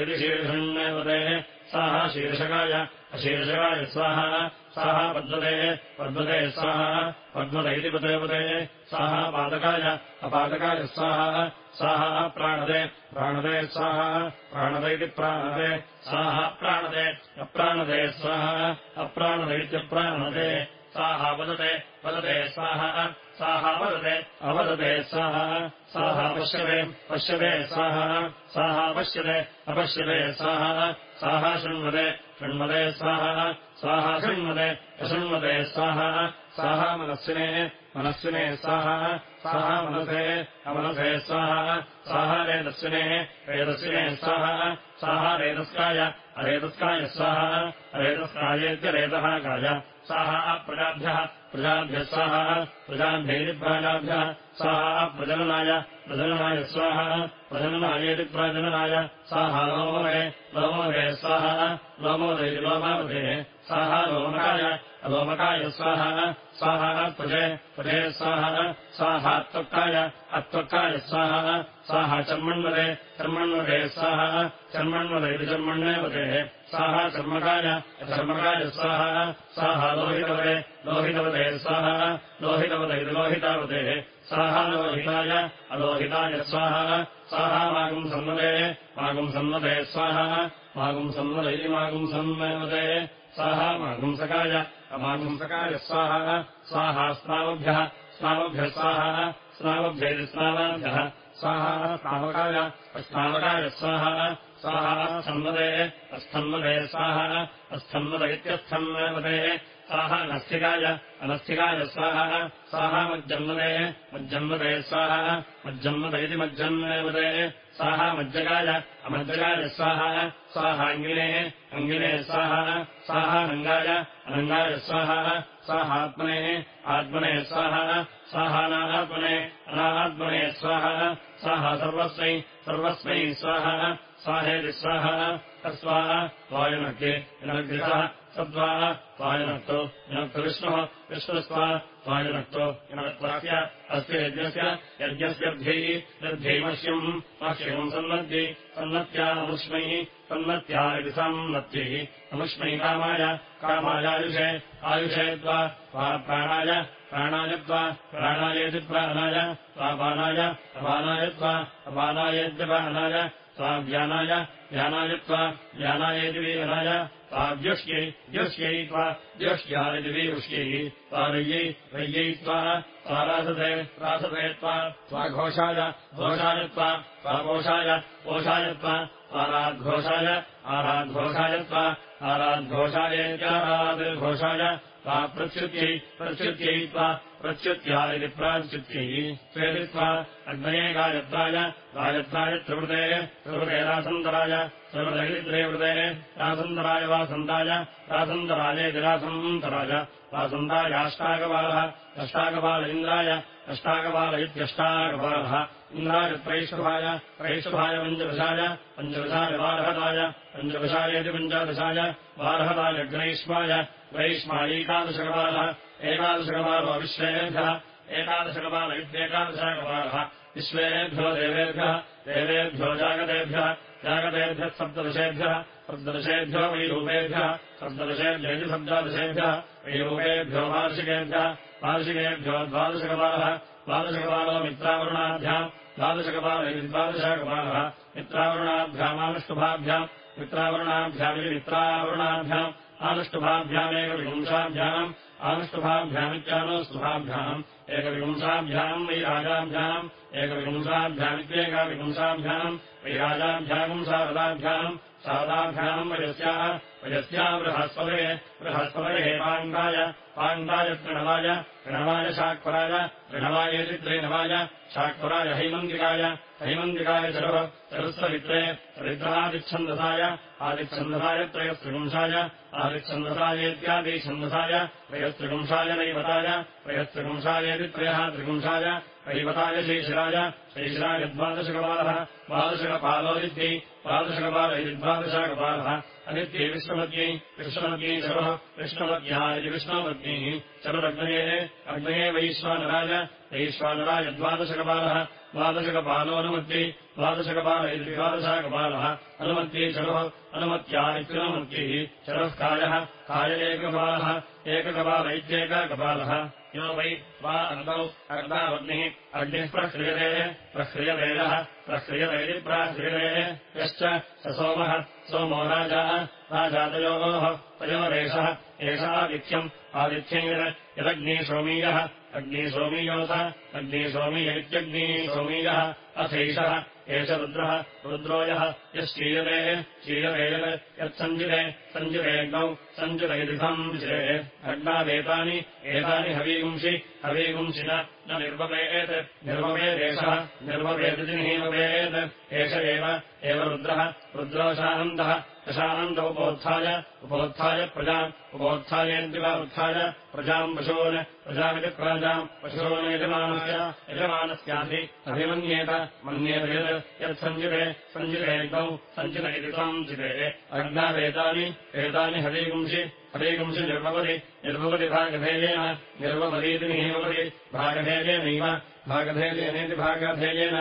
स्वाहा शीर्षकाय अशीर्षकाय स्वाहा स्वाहा पद्मते पद्मते स्वाहा पद्मत इति पदेपदे स्वाहा पादकाय अपादकाय स्वाहा स्वाहा प्राणदे प्राणदे स्वाहा प्राणद इति प्राणदे स्वाहा प्राणदे अप्राणदे स्वाहा अप्राणद इत्यप्राणदे स्वाहा वदते वदते स्वाहा स्वाहा वदते अवदते स्वाहा स्वाहा पश्यते पश्यते स्वाहा स्वाहा पश्यते अपश्यते स्वाहा स्वाहा शृण्वते शृण्वते स्वाहा स्वाहा शृण्वते अशृण्वते स्वाहा स्वाहा मनस्विने मनस्विने स्वाहा स्वाहा मनसे अमनसे स्वाहा स्वाहा रेदस्विने रेदस्विने स्वाहा स्वाहा रेदस्काय अरेदस्काय स्वाहा रेदस्कायेत्यरेदः काय स्वाहा प्रजाभ्यः स्वाहा प्रजाभ्यैति प्राजाभ्यः स्वाहा प्रजननाय प्रजननाय स्वाहा प्रजननायेति प्रजननाय। स्वाहा लोमोदे लोमोदे स्वाहा लोमोदयति लोमावधेः स्वाहा लोमकाय अलोमकाय स्वाहा स्वाहा प्रजे प्रजे स्वाहा स्वाहा त्वक्काय अत्वक्काय स्वाहा स्वाहा चर्मण्वदे चर्मण्वदे स्वाहा चर्मण्वद इति चर्मण्वेवदेः स्वाहा चर्मकाय चर्मकाय स्वाहा स्वाहा लोहितवदे स्वाहा लोहितवद इति लोहितावदेः स्वाहा लोहिताय अलोहिताय स्वाहा स्वाहा मागुम् संवदे मागुम् संवदे स्वाहा संवद इति मागुम् संवदे स्वाहा मागुंसकाय अमागुंसकाय स्वाहा स्वाहा स्नावभ्यः स्नावभ्यः स्वाहा स्नावभ्य इति स्नावाभ्यः स्वाहा स्नावकाय अस्नावकाय स्वाहा स्वाहा संवदे अस्थन्वदे स्वाहा अस्थन्वद इत्यस्थन्वदे स्वाहा नस्थिकाय अनस्थिकाय स्वाहा स्वाहा मज्जन्मदे मज्जन्मदे स्वाहा मज्जन्मद इति मज्जन्मदे स्वाहा मज्जकाय अमज्जकाय स्वाहा स्वाहाङ्गिने अङ्गिने स्वाहा स्वाहानङ्गाय अनङ्गाय स्वाहा स्वाहात्मने आत्मने स्वाहा स्वाहानात्मने अनात्मने स्वाहा स्वाहेति स्वाहा तस्वाहा वायुनग्रे विनग्रितः सद्वा वायुनक्तो विनक्तो विष्णुः विनक्त्वास्य अस्य यज्ञस्य यज्ञस्यर्ध्यैः यद्ध्यैमह्यम् मह्यम् सन्नद्यै सन्नत्यामुष्मैः सन्नत्या इति सन्नत्यैः अमुष्मै कामाय कामायायुषे आयुषे त्वा वा प्राणाय प्राणाय त्वा प्राणायेति प्राणाय त्वापानाय अपानाय त्वा अपानायेत्यपानाय त्वाव्यानाय ज्ञानाय त्वा ज्ञानायेति वीनाय त्वाव्युष्यै द्युष्यै त्वा द्युष्यादिति वीवृष्यै त्वारय्यै रय्यै त्वा स्वारासते रासते त्वा स्वाघोषाय घोषाय त्वा स्वाघोषाय कोषाय त्वा आराद्घोषाय त्वा आराद्घोषायेत्याराद्घोषाय त्वा प्रच्युत्यै प्रच्युत्यै त्वा प्रच्युत्या इति प्राच्युत्यै स्वेति त्वा अग्नये गायत्राय गायत्राय त्रिवृते त्रिवृते रासन्तराय त्रिवृतैत्रेवृते रासन्तराय वासन्ताय रासन्तरायेति रासन्तराय वासन्तायाष्टाकपालः अष्टाकपाल इन्द्राय अष्टाकपाल इत्यष्टाकपालः इन्द्राय त्रैष्ठभाय त्रैष्ठभाय पञ्चदशाय पञ्चदशाय बार्हताय पञ्चदशायेति पञ्चादशाय बार्हताय ग्रैष्माय ग्रैष्मायैकादशकपालः एकादशकपालो विश्वेभ्यः एकादशकपाल इत्येकादशकपालः विश्वेभ्यो देवेभ्यः देवेभ्यो जागतेभ्यः जागतेभ्यः सप्तदशेभ्यः सप्तदशेभ्यो वैरूपेभ्यः सप्तदशेभ्येति सप्तादशेभ्यः वैरूपेभ्यो वार्षिकेभ्यः वार्षिकेभ्यो द्वादशकपालः द्वादशकपालो मित्रावरुणाभ्याम् द्वादशकपाल इति द्वादशकपालः मित्रावरुणाभ्यामानुष्टुभाभ्याम् मित्रावरुणाभ्यामिति मित्रावरुणाभ्याम् आनुष्टुभाभ्यामेव विपुंसाभ्याम् आनुष्टुभाभ्यामित्यानुष्टुभाभ्याम् एकविपुंसाभ्याम् वै राजाभ्याम् एकविपुंसाभ्यामित्येका विपुंसाभ्याम् वै राजाभ्यागम् सारदाभ्याम् सारदाभ्याम् वयस्याः वयस्या बृहस्पते बृहस्पते पाण्डाय पाण्डाय तृणवाय तृणवाय शाक्वराय तृणवायेति त्रिणवाय शाक्वराय हैमन्दिकाय हैमन्दिकाय चरुः चरुस्सवित्रे चरित्रादिच्छन्दसाय आदिच्छन्दसाय त्रयस्त्रिपुंसाय आदिच्छन्दसायेत्यादिछन्दसाय त्रयस्त्रिपुंसाय नैवताय त्रयस्त्रिपुंसायेति त्रयः त्रिपुंसाय कैवताय श्रीशिराय श्रीशिराय द्वादशकपालः द्वादशकपालोदित्यै द्वादशकपाल इति द्वादशकपालः अदित्यै विष्णुमत्यै विष्णुमत्यै चरुः विष्णुमत्या इति विष्णुमत्यै चरुरग्नये अग्नये वैश्वानराय वैश्वानराय द्वादशकपालः द्वादशकपालोऽनुमत्यै द्वादशकपाल इति द्वादशकपालः अनुमत्यै चरुः अनुमत्या इत्यनुमत्यै चरुः कायः काय एककपालः एककपाल इत्येककपालः यो वै वा अर्दौ अर्दावग्निः अग्निः प्रह्रियते प्रह्रियवेदः प्राह्रियते यश्च स सोमः सोमो राजा राजातयोः तयोरेषः एष आदिथ्यम् आदिथ्यम् यद् यदग्निसोमीयः अग्निसोमीयोऽथ अग्निसोमीय इत्यग्निः सोमीयः अथैषः एष रुद्रः रुद्रो यः यश्चीयते चीयते यत् यत्सञ्जिते सञ्जितेऽग्नौ सञ्जितैदिथम् चिरे अग्नादेतानि एतानि हवीगुंसि हवीगुंसि न निर्वपेत् निर्वपेदेशः निर्वपेदिति निर्वपेत् एष एव एव रुद्रः रुद्रोशानन्दः दशानन्द उपोत्थाय उपोत्थाय प्रजाम् उपोत्थायेन्द्रिवा उत्थाय प्रजाम् पशून् प्रजामिति प्राजाम् पशून् यजमानस्य यजमानस्याधि अभिमन्येत मन्येत यत् यत्सञ्जिते सञ्जितेग्नौ सञ्जित इति सञ्जिते अग्नावेतानि एतानि हवीगुंसि हवीगुंसि निर्भवति निर्वपतीति निर्भवति भागधेयेनैव भागधेयेनेति भागधेयेन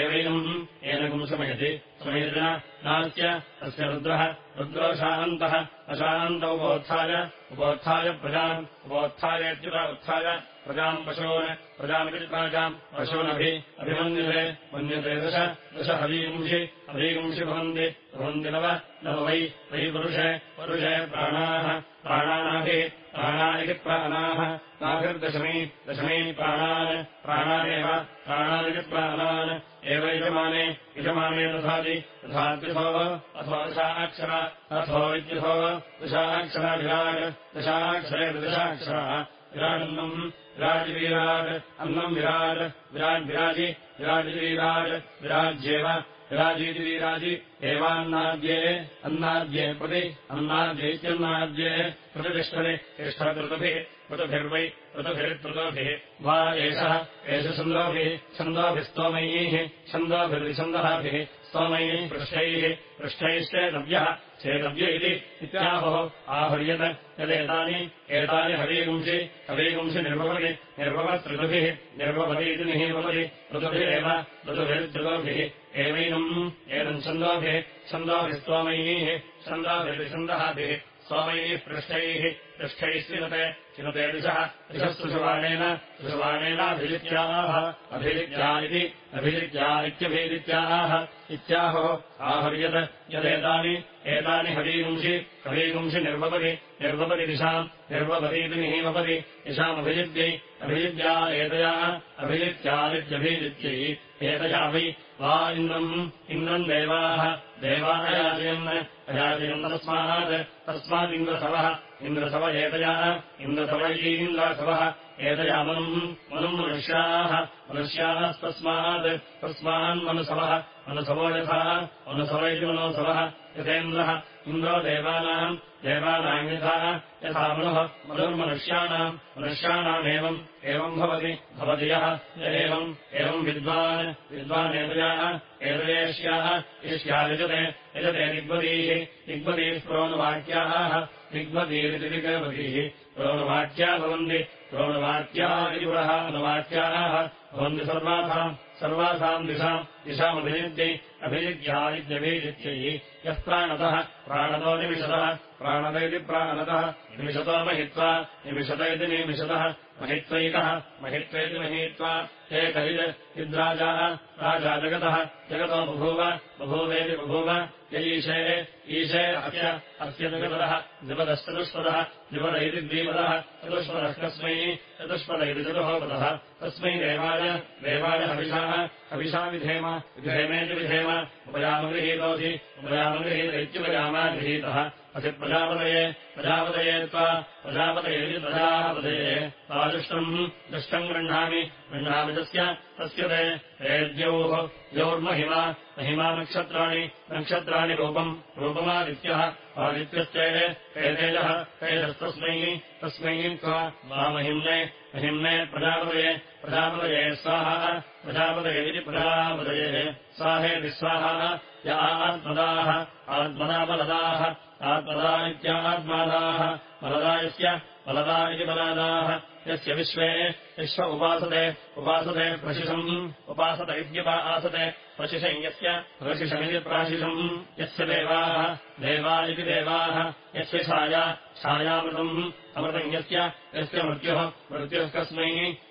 एवैनम्। येन गुंसमयति समयतिना नास्य अस्य रुद्रः रुद्रोशानन्तः अशानन्त उपोत्थाय उपोत्थाय प्रजाम् उपोत्थायेत्युत उत्थाय प्रजाम् पशून् प्रजामिति प्राजाम् पशूनभि अभिमन्यते मन्यते दश दश हवीगुंसि हवीगुंसि भवन्ति भवन्ति नव नव वै वै पुरुषे पुरुषे प्राणाः प्राणानाभिः प्राणा इति प्राणाः नाभिर्दशमी दशमी प्राणान् प्राणानेव प्राणानिति प्राणान्। एव यजमाने यजमाने दधाति दधात्यथो अथो दशाक्षरा अथो इत्यथो दशाक्षरा विराट् दशाक्षरे दशाक्षराः। विराडन्नम् विराजिवीराट् अन्नम् विराट् विराड्विराजि विराजिवीराट् विराज्येव विराजीति वीराजि एवान्नाद्ये अन्नाद्ये प्रति अन्नाद्यैत्यन्नाद्ये प्रतिष्ठति तिष्ठतृतुभिः ऋतुभिर्वै ऋतुभिरितृतुभिः वा एषः एष छन्दोभिः छन्दोभिस्तोमयैः छन्दोभिर्विछन्दःभिः स्तोमैः पृष्ठैः पृष्ठैश्चेदव्यः चेदव्य इति इत्याहोः आहर्यत यदेतानि एतानि हवीगुंसि हवीगुंसि निर्भवति निर्भवत्ऋतुभिः निर्भवतीति निहीभवति ऋतुभिरेव ऋतुभिर्तृतुभिः एवैनम् एतम् छन्दोभिः छन्दोभिस्तोमैः छन्दोभिर्विछन्दःभिः सोमैः पृष्ठैः पृष्ठैः चिनुते चिनुते दिशः दिशः सुषुवाणेन सुषुवाणेनाभिजित्याः अभिजित्या इति अभिजित्या इत्यभिजित्याः इत्याहो आहर्यत् यदेतानि एतानि हवीगुंसि हवीगुंसि निर्वपति निर्वपति दिशाम् निर्वपतीति निहीवपति दिशामभिजित्यै अभिजित्या एतया अभिजित्यादित्यभिजित्यै एतया वै वा इन्द्रम् इन्द्रम् देवाः देवायाजयन् अयाजयन् तस्मात् तस्मादिन्द्रसवः इन्द्रसव एतया इन्द्रसवैन्द्रासवः एतया मनुम् मनुम् मनुष्याः मनुष्यास्तस्मात् तस्मान्मनुसवः मनुसवो यथा मनुसव मनोसवः यथेन्द्रः इन्द्रो देवानाम् देवानाम् यथा यथा मनुः मनुर्मनुष्याणाम् मनुष्याणामेवम् एवम् भवति भवति य एवम् एवम् विद्वान् विद्वानेतयाः यजते दिग्वतीः दिग्वतीः प्रोनुवाक्याः दिग्वतीरिति दिग्वतीः प्रोनुवाक्या भवन्ति। प्रोनुवाक्या इति पुरः अनुवाक्याः। भवन्ति सर्वासाम् सर्वासाम् दिशाम् दिशामभिजित्यै अभिजित्या इत्यभिजित्यै यः प्राणतः प्राणतो निमिषतः। प्राणत इति प्राणतः। निमिषतो महित्वा निमिषत इति निमिषतः महित्वैकः महित्वेति महीत्वा एकैज यद्राजाः राजा जगतः जगतो बभूव बभूवेति बभूव य ईशे ईशे अस्य अस्य जगतः द्विपदश्चतुष्पदः द्विपद इति द्विपदः चतुष्पदः कस्मै चतुष्पद इति चतुःपदः तस्मै देवाय देवाय हविषाः हविषा विधेम विधेमेति विधेम उपयामगृहीतोऽसि उपयामगृहीत इत्युपयामा गृहीतः असि प्रजापतये प्रजापतये त्वा प्रजापतये तादृष्टम् दृष्टम् गृह्णामि। गृह्णामि तस्य तस्य ते। तेद्यौः द्यौर्महिमा महिमा नक्षत्राणि नक्षत्राणि रूपम् रूपमादित्यः। आदित्यस्ते ते तेजः तेजस्तस्मै तस्मै त्वा। वा महिम्ने प्रजापतये प्रजापतये स्वाहा प्रजापतये इति प्रजापतये। स्वाहेति स्वाहा या आत्मदाः आत्मदाबलदाः आत्मदा इत्यात्मादाः बलदायस्य बलदा इति बलादाः यस्य विश्वे विश्व उपासते उपासते प्रशिषम् उपासत इत्युपासते प्रशिषम् यस्य प्रशिषमिति प्राशिषम् यस्य देवाः देवा इति देवाः यस्य छाया छायामृतम् अमृतम् यस्य यस्य मृत्युः मृत्युः कस्मै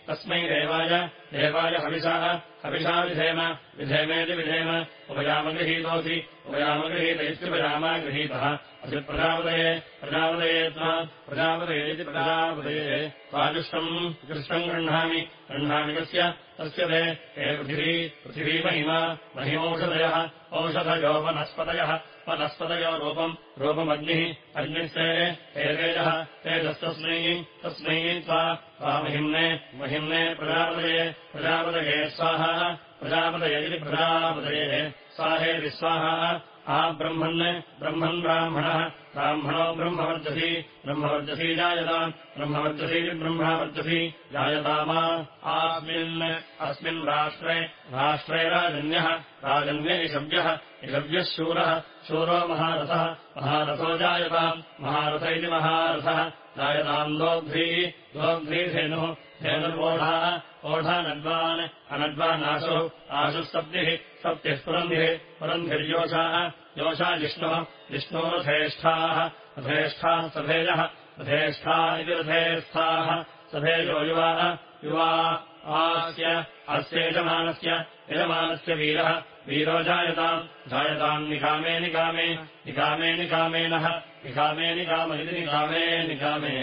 तस्मै देवाय देवाय हविषाः हविषा विधेम विधेमेति विधेम उपयामगृहीतोऽसि उपयामगृहीत इत्युपयामा गृहीतः असि प्रजापतये प्रजापतये त्वा प्रजापतये इति प्रजापतये त्वादृष्टम् कृष्णम् गृह्णामि। गृह्णामि कस्य तस्य ते। हे पृथिवी पृथिवी महिमा महिमौषधयः औषधयो वनस्पतयः। वनस्पतयो रूपम् रूपमग्निः अग्निस्ते हे तेजः तेजस्तस्मै तस्मै त्वा। महिम्ने महिम्ने प्रजापतये प्रजापतये स्वाहा प्रजापतये इति प्रजापतये स्वाहेति स्वाहा आ ब्रह्मन् ब्रह्मन् ब्राह्मणः ब्राह्मणो ब्रह्मवर्जसी ब्रह्मवर्जसी जायताम् ब्रह्मवर्जसीति ब्रह्मवर्जसी जायतामा। आस्मिन् अस्मिन् राष्ट्रे राष्ट्रे राजन्यः राजन्य इषव्यः इषव्यः शूरः शूरो महारथः महारथो जायताम् महारथ इति महारथः जायताम् दोग्ध्रीः दोग्ध्रीधेनुः धेनुर्वोढाः ओढानड्वान् अनड्वानाशुः आशुः सप्तिः सप्तिः पुरन्धिः पुरन्धिर्योषाः योषा जिष्णुः विष्णोरथेष्ठाः रथेष्ठाः सभेजः रथेष्ठा इति रथेस्थाः सभेजो युवाः युवा आस्य अस्य यजमानस्य यजमानस्य वीरः वीरो जायताम् जायताम् निकामे निकामे निकामे निकामेनः निकामे निकाम इति निकामे निकामे।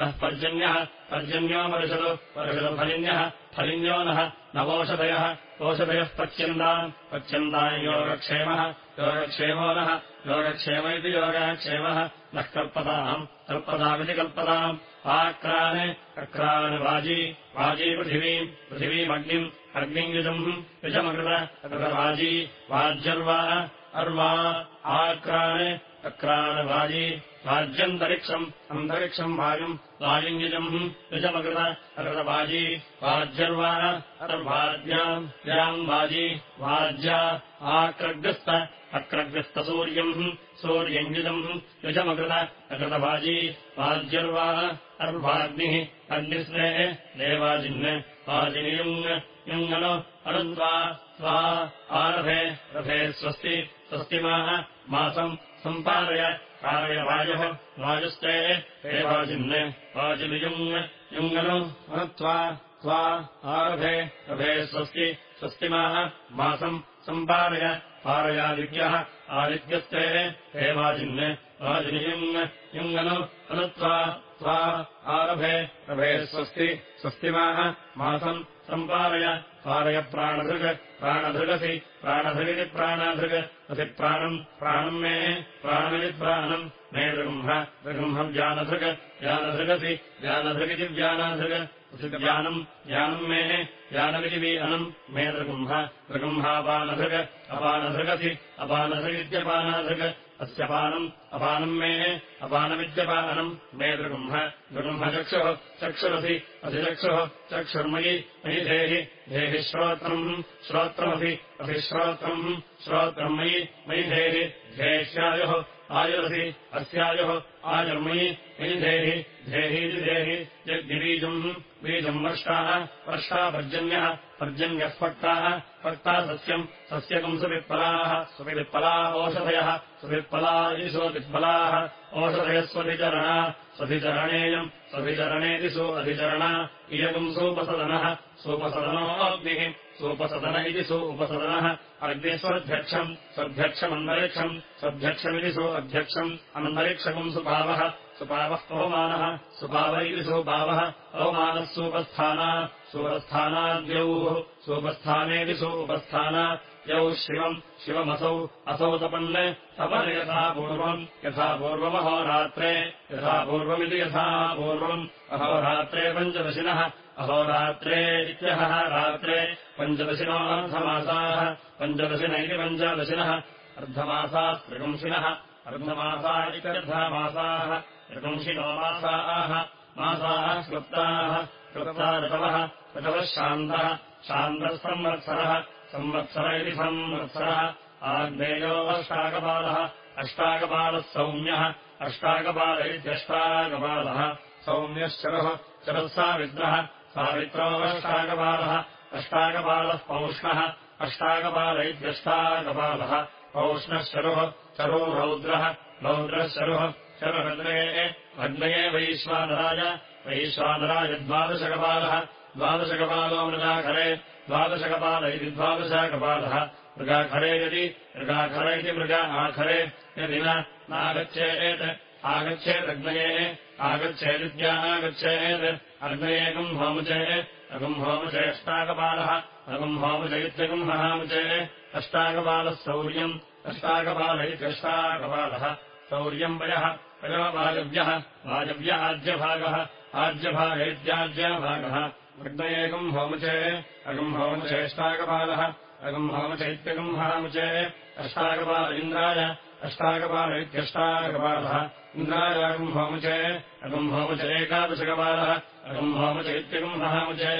नः पर्जन्यः पर्जन्यो वर्षतु वर्षतु फलिन्यः फलिन्यो नः नवोषधयः ओषधयः पच्यन्ताम् पच्यन्ताम् योगक्षेमः योगक्षेमो नः। योगक्षेम इति योगक्षेमः। नः कल्पताम् कल्पतामिति कल्पताम् आक्रान् अक्रान् वाजी वाजी पृथिवीम् पृथिवीमग्निम् अग्निम् युजम् युजमकृत अकृतवाजी वाज्यर्वा अर्वा आक्रान् अक्रान् वाजी वाज्यन्तरिक्षम् अन्तरिक्षम् वायुम् वायुञ्युजम् युजमकृत अकृतवाजी वाज्यर्वा अर्वाज्याम् याम् वाजी वाज्या आक्रग्रस्त अक्रग्रस्तसूर्यम् सूर्यञ्जुजम् युजमकृत अकृतवाजी वाज्यर्वा अर्वाग्निः अग्निस्ने देवाजिन् वाजिनियुङ् युङ्गनो अनुद्वा स्वा आरभे रथे स्वस्ति स्वस्तिमाः मासम् सम्पादय पारय वायुः वायुस्ते हे वाजिन् वाजिलियुङ् युङ्गनु अनुत्वा त्वा आरभे रभे स्वस्ति स्वस्तिमाः मासम् सम्पादय पारयादित्यः आदित्यस्ते हे वाजिन् वाजिनियुङ् युङ्गनु अनुत्वा त्वा आरभे रभे स्वस्ति स्वस्तिमाः मासम् सम्पादय पारय प्राणधृग् प्राणधृगसि प्राणधृगिति प्राणाधृग् प्राणमिति प्राणम् मे दृगृह्म दृगृह्मम् ज्ञानधृग् ज्ञानधृगसि ज्ञानधृगिति ज्ञानाधृग् असि ज्ञानम् ज्ञानम् मे ज्ञानमिति वीनम् मे दृगृह्म दृगृह्मापानधृग् अपानधृगसि अपानधृगित्यपानाधृग् अस्य पानम् अपानम् मे अपानमित्यपानम् मे दृगृह्म दृगृह्मचक्षुः चक्षुरसि अधिचक्षुः चक्षुर्मयि मयि धेहि श्रोत्रम् श्रोत्रमपि अभिश्रोत्रम् श्रोत्रम् मयि मयि धेहि धेष्यायुः आयुरसि अस्यायुः आयुर्मयि मयि धेहि धेहीति देहि यद्गिबीजम् बीजम् वर्षाः वर्षा पर्जन्यः पर्जन्यः पक्ताः पक्ता सस्यम् सस्यकम् सुवित्पलाः सुवित्पला ओषधयः सुवित्पला इति सुवित्पलाः ओषधयः स्वभिचरणा स्वभिचरणेयम् स्वभिचरणेति सु अधिचरणा इयगम् सूपसदनः सूपसदनोऽग्निः सूपसदन इति सु उपसदनः अग्निस्वध्यक्षम् स्वध्यक्षमन्तरिक्षम् स्वध्यक्षमिति सु अध्यक्षम् अनन्तरिक्षकम् सुपावः सुपावः पवमानः सुपाव इति सुपावः अवमानः सूपस्थाना सूपस्थानाद्यौः सूपस्थानेति सु उपस्थाना यौ शिवम् शिवमसौ असौ तपन् तपन् यथा पूर्वम् यथा पूर्वमहोरात्रे यथा पूर्वमिति यथा पूर्वम् अहोरात्रे पञ्चदशिनः अहोरात्रे इत्यहः रात्रे पञ्चदशिनोऽर्धमासाः पञ्चदशिन पञ्चदशिनः अर्धमासाः त्रिपुंशिनः अर्धमासा इत्यर्धमासाः त्रिपुंशिनो मासाः मासाः क्लुप्ताः। क्लुप्ता ऋतवः ऋतवः शान्तः। संवत्सरः संवत्सर इति संवत्सरः। आग्नेयो अष्टाकपालः अष्टाकपालः सौम्यः अष्टाकपाल इत्यष्टाकपालः सौम्यश्चरुः चरुः सावित्रः सावित्रोऽष्टाकपालः अष्टाकपालः पौष्णः। अष्टाकपाल इत्यष्टाकपालः पौष्णश्चरुः चरो रौद्रः। रौद्रश्चरुः चरुरग्नये अग्नये वैश्वानराय वैश्वानराय द्वादशकपालः द्वादशकपालो मृगाखरे द्वादशकपाल इति द्वादशकपालः मृगाखरे यदि मृगाखर इति मृगा आखरे यदि नागच्छेत् आगच्छेदग्नये आगच्छेदित्यागच्छेत् अग्नयेकम् होमुचे अगम् होमुचे अष्टाकपालः अगम् होमुच इत्यगम् महामुचे अष्टाकपालः सौर्यम् अष्टाकपाल इत्यष्टाकपालः सौर्यम् वयः वयो वायव्यः वायव्य आद्यभागः आद्यभाग इत्याद्यभागः अग्नयेकम् होमुचे अगम् होमुचेष्टाकपालः अगम् होमचैत्यगम् हामुचे। अष्टाकपाल इन्द्राय अष्टाकपाल इत्यष्टाकपालः इन्द्रायागम् होमुचे अगम् होमुच एकादशकपालः अगम् होमुच। इत्यगम् महामुचे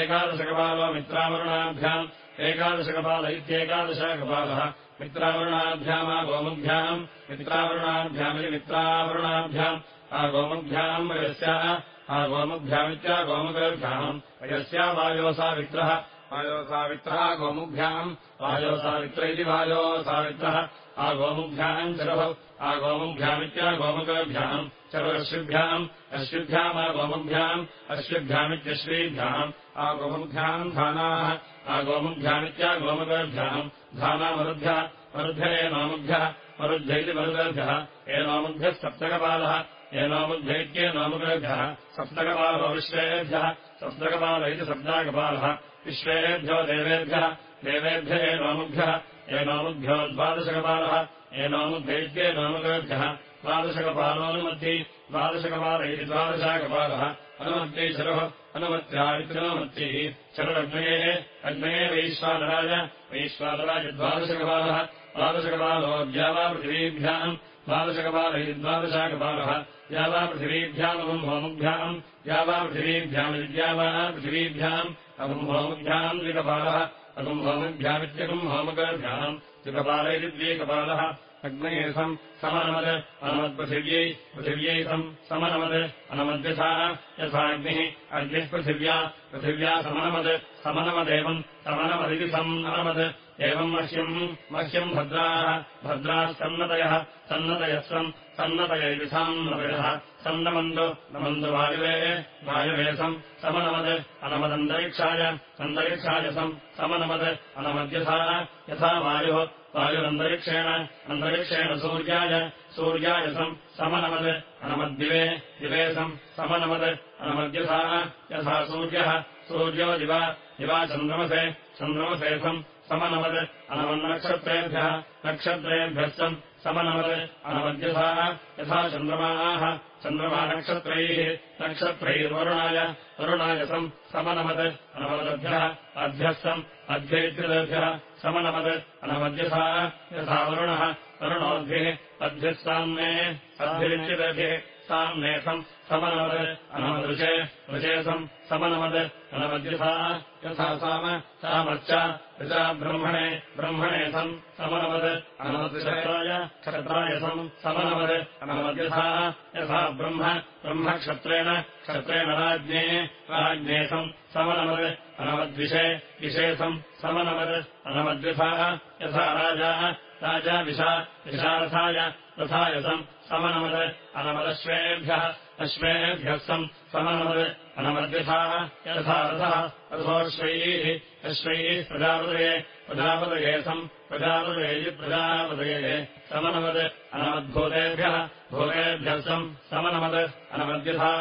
एकादशकपालो मित्रावरुणाभ्याम् एकादशकपाल इत्येकादशकपालः मित्रावरुणाभ्यामा गोमुभ्याम् मित्रावरुणाभ्यामिति मित्रावरुणाभ्याम्। आ गोमुभ्याम् वयस्याः आ गोमुभ्यामित्या गोमुगभ्याम् वयस्या वायोसावित्रः। वायोसावित्रः गोमुभ्याम् वायोसावित्र इति वायोसावित्रः। आ गोमुभ्याम् चरभौ आ गोमुभ्यामित्या गोमुगभ्याम् चरुरश्विभ्याम् अश्विभ्यामा गोमुभ्याम् अश्विभ्यामित्यश्वीभ्याम् आ गोमुभ्याम् धानाः आ गोमुभ्यामित्या गोमुगभ्याम् धानामरुभ्यः मरुभ्य एनोमुभ्यः मरुभ्य इति मरुगभ्यः एनोमुभ्यः सप्तकपालः सप्तकपालो विश्वेभ्यः सप्तकपाल इति सप्ताकपालः। विश्वेभ्यो देवेभ्यः देवेभ्य एनोमुभ्यः एनोमुभ्यो द्वादशकपालः एनोमुभ्यैत्येनोमुगभ्यः द्वादशकपालोऽनुमत्यै द्वादशकपाल इति द्वादशाकपालः अनुमत्यै चरुः अनुमत्यादित्यनुमत्यैः चरुरग्नये अग्नये वैश्वानराय वैश्वानराय द्वादशकपालः द्वादशकपालो द्यावापृथिवीभ्याम् द्वादशकपाल इति द्वादशाकपालः द्यावापृथिवीभ्यामगम् होमुभ्याम् द्यावापृथिवीभ्यामिति द्यावापृथिवीभ्याम् अगम् होमुभ्याम् द्विकपालः अगम् होमुभ्यामित्यगम् होमगभ्याम् द्विकपाल इति द्विकपालः अग्नयेसम् समनमद् अनमत्पृथिव्यै पृथिव्यै सम् समनमद् अनमद्यथा यथाग्निः अग्निः पृथिव्या पृथिव्या समनमद् समनमदेवम् समनमदिति सम् अनमद् एवम् मह्यम् मह्यम् भद्राः भद्राः सन्नतयः सन्नतयः सन् सन्नतयैविधान्नतयः सन्नमन्दु नमन्दु वायुवे वायुवेसम् समनमद् अनमदन्तरिक्षाय अन्तरिक्षाय सम् समनमद् अनमद्यथा यथा वायुः वायुरन्तरिक्षेण अन्तरिक्षेण सूर्याय सूर्याय सम् समनमद् अनमद्दिवे दिवेशम् समनमद् अनमद्यथा यथा सूर्यः सूर्यो दिवा दिवा चन्द्रमसे चन्द्रमसेसम् समनमद् अनमन्नक्षत्रेभ्यः नक्षत्रेभ्यः सम् समनमद् अनमद्यथा यथा चन्द्रमाः। चन्द्रमानक्षत्रैः नक्षत्रैर्वरुणाय। वरुणाय सम् समनमद् अनवदभ्यः। अभ्यः सम् अध्येभ्यः समनमद् अनमद्यथा यथा वरुणः। वरुणोद्भिः। अद्भिः साम्ने साम्नेसम् समनमद् अनमदृशे ऋचेसम् समनमद् अनमद्यथा यथा साम सामश्च ऋचा ब्रह्मणे ब्रह्मणे सम् समनवद् अनमद्क्षत्राय क्षत्राय सम् समनवद् अनमद्यथा यथा ब्रह्म ब्रह्मक्षत्रेण क्षत्रेण राज्ञे राज्ञे सम् समनवद् अनवद्विषे विषेसम् समनवद् अनमद्विथा यथा राजा राजा विषा विषारथाय रथाय सम् समनवद् अनमदश्वेभ्यः अश्वेभ्यः सम् समनवद् अनमद्यथाः यथा रथः रथोऽश्वैः अश्वैः प्रजापदये प्रजापदये सम् प्रजापदये प्रजापदये समनवद् अनमद्भूतेभ्यः भूतेभ्यः सम् समनमद् अनमद्यथा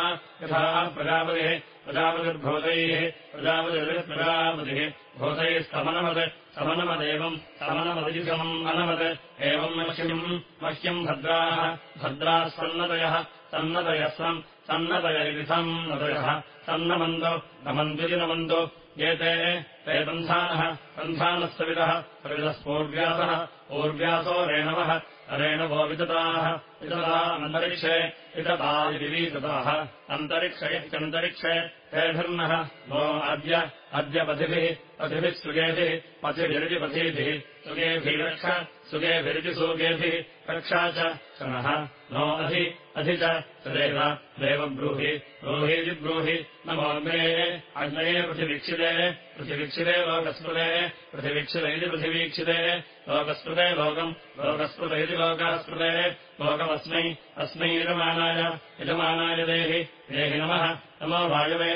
यथा प्रजापतिः प्रजापतिर्भूतैः प्रजापतिर्प्रजापतिः भूतैः समनमद् समनमदेवम् समनमदिसमम् अनवद् एवम् मह्यम् मह्यम् भद्राः भद्राः सन्नतयः सन्नतयः सम् सन्नतय इति सन्नतयः सन्नमन्दो नमन्दिति नमन्दो एते ते बन्धानः बन्धानः सवितः सवितःपूर्व्यासः पूर्व्यासो रेणवः रेणवो वितताः वितता अन्तरिक्षे वितता इति वितताः अन्तरिक्ष इत्यन्तरिक्षे तेभिर्नः नो अद्य अद्य पथिभिः पथिभिः सुगेभिः पथिभिरिति पथिभिः सुगेभिरक्ष सुगेभिरितिसूगेभिः रक्षा च क्षणः नो अधि अधि च तदेव देव ब्रूहि ब्रूहीति ब्रूहि नमोऽग्ने अग्नये पृथिवीक्षिते पृथिवीक्षिते लोकस्मृते पृथिवीक्षित इति पृथिवीक्षिते। लोकस्मृते लोकम् लोकस्मृत इति लोकास्मृते लोकमस्मै अस्मै यजमानाय यजमानाय देहि देहि नमः। नमो वायवे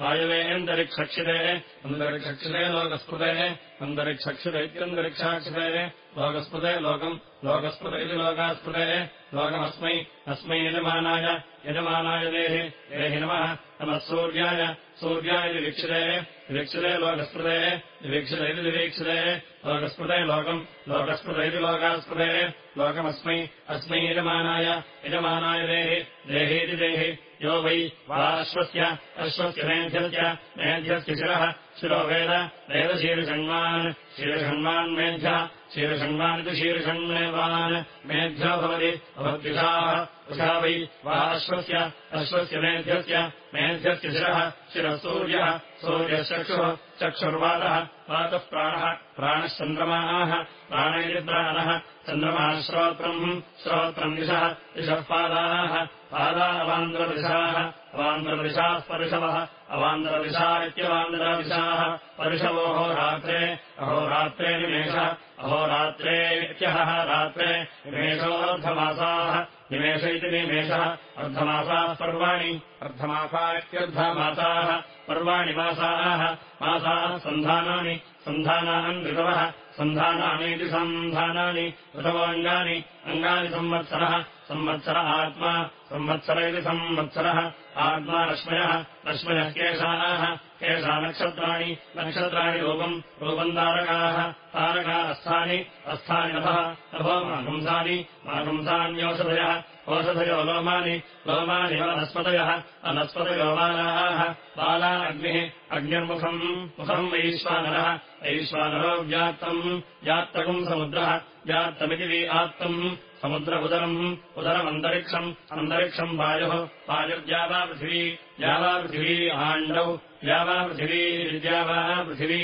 वायवेऽन्तरिक्षक्षिते अन्तरिक्षक्षिते लोकस्मृते अन्तरिक्षक्षित इत्यन्तरिक्षाक्षिते लोकस्मृते लोकम् लोकस्मृत इति लोकास्मृते लोकमस्मै अस्मै यजमानाय यजमानाय देहि देहि नमः नमः सूर्याय सूर्याय वीक्षिते वीक्षिते लोकस्मृते वीक्षित इति विवीक्षिते लोकस्मृते लोकम् लोकस्मृत इति लोकास्मृते लोकमस्मै अस्मै यजमानाय यजमानाय देहि देहीति देहि यो वै वा अश्वस्य अश्वस्य मेध्यस्य मेध्यस्य शिरः शिरो वेद वेदशीर्षण्वान् शीर्षण्वान् मेध्यः शीर्षण्वानिति शीर्षण्वान् मेभ्यो भवति भवद्विषाः वृषा वै वा अश्वस्य अश्वस्य मेध्यस्य मेध्यस्य शिरः शिरः सूर्यः सूर्यश्चक्षुः चक्षुर्वादः वातः प्राणः प्राणः चन्द्रमाः प्राणैति प्राणः चन्द्रमाः श्रोत्रम् श्रोत्रम् दिशः दिशः पादाः पादा अवान्द्रदिशाः अवान्द्रदिशाः परिशवः अवान्द्रदिशा इत्यवान्द्रदिशाः परिशवोः रात्रे अहोरात्रे निमेषः अहोरात्रे इत्यहः रात्रे निमेषोऽर्धमासाः निमेष इति निमेषः अर्धमासाः पर्वाणि अर्धमासा इत्यर्धमासाः पर्वाणि मासाः मासाः सन्धानानि सन्धानान् ऋतवः सन्धानानीति सन्धानानि ऋतवोऽङ्गानि अङ्गानि संवत्सरः संवत्सर आत्मा संवत्सर इति संवत्सरः आत्मा रश्मयः रश्मयः केशाः केशा नक्षत्राणि नक्षत्राणि रूपम् रूपम् तारकाः तारका अस्थानि अस्थानि नभः नभो माघुंसानि माघुंसान्योषधयः ओषधयो लोमानि लोमानि वनस्पतयः अनस्पतयो बालाः बाला अग्निः अग्निर्मुखम् मुखम् वैश्वानरः वैश्वानरो व्यात्तम् व्यात्तकम् समुद्रः व्यात्तमिति वि आत्तम् समुद्र उदरम् उदरमन्तरिक्षम् अन्तरिक्षम् वायुः वायुर्द्यावा पृथिवी द्यावा पृथिवी आण्डौ द्यावा पृथिवी द्यावा पृथिवी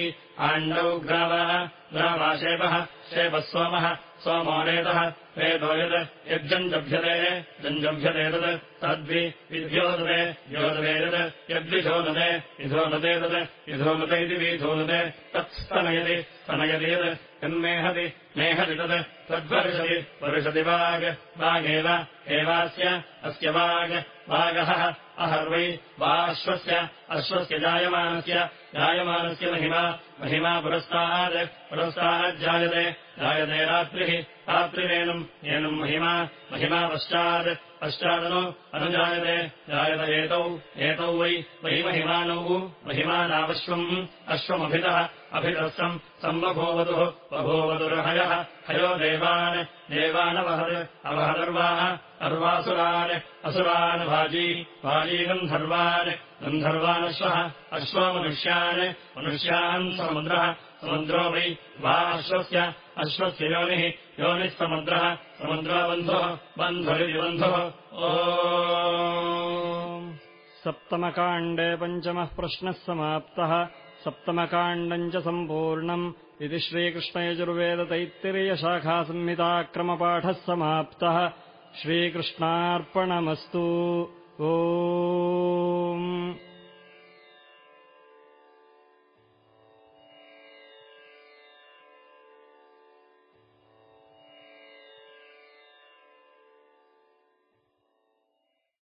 आण्डौ ग्रावः ग्रावाशेपः शेपः सोमः सोमो रेतः रेतो यत् यज्जञ्जभ्यते जञ्जभ्यते तत् तद्वि विद्योदते द्योदते यत् यद्विधोदते विधोदते तत् विधोदते इति विधोदते तत्स्तनयति स्तनयति यत् यन्मेहति मेहति तत् तद्वर्षति वर्षति वाग् वागेव एवास्य अस्य वाग् वागः अहर्वै वाश्वस्य अश्वस्य जायमानस्य जायमानस्य महिमा महिमा पुरस्तात् पुरस्ताज्जायते जायते रात्रिः रात्रिरेणुम् एनम् महिमा महिमा पश्चात् पश्चादनु अनुजायते जायत एतौ एतौ वै वै महिमानौ महिमानावश्वम् अश्वमभितः अभितस्तम् सम्बभूवतुः बभूवतुर्हयः हयो देवान् देवानवहत् अवहदर्वाः अर्वासुरान् असुरान् भाजी भाजी गन्धर्वान् गन्धर्वानश्वः अश्वो मनुष्यान् समुद्रः समुद्रो वै वा अश्वस्य अश्वस्य योनिः योनिः समुद्रः समुद्रो बन्धुः बन्धुरिति बन्धुः ओ सप्तमकाण्डे पञ्चमः प्रश्नः समाप्तः सप्तमकाण्डम् च सम्पूर्णम् इति श्रीकृष्णयजुर्वेदतैत्तिरीयशाखासंहिताक्रमपाठः समाप्तः। श्रीकृष्णार्पणमस्तु। ओ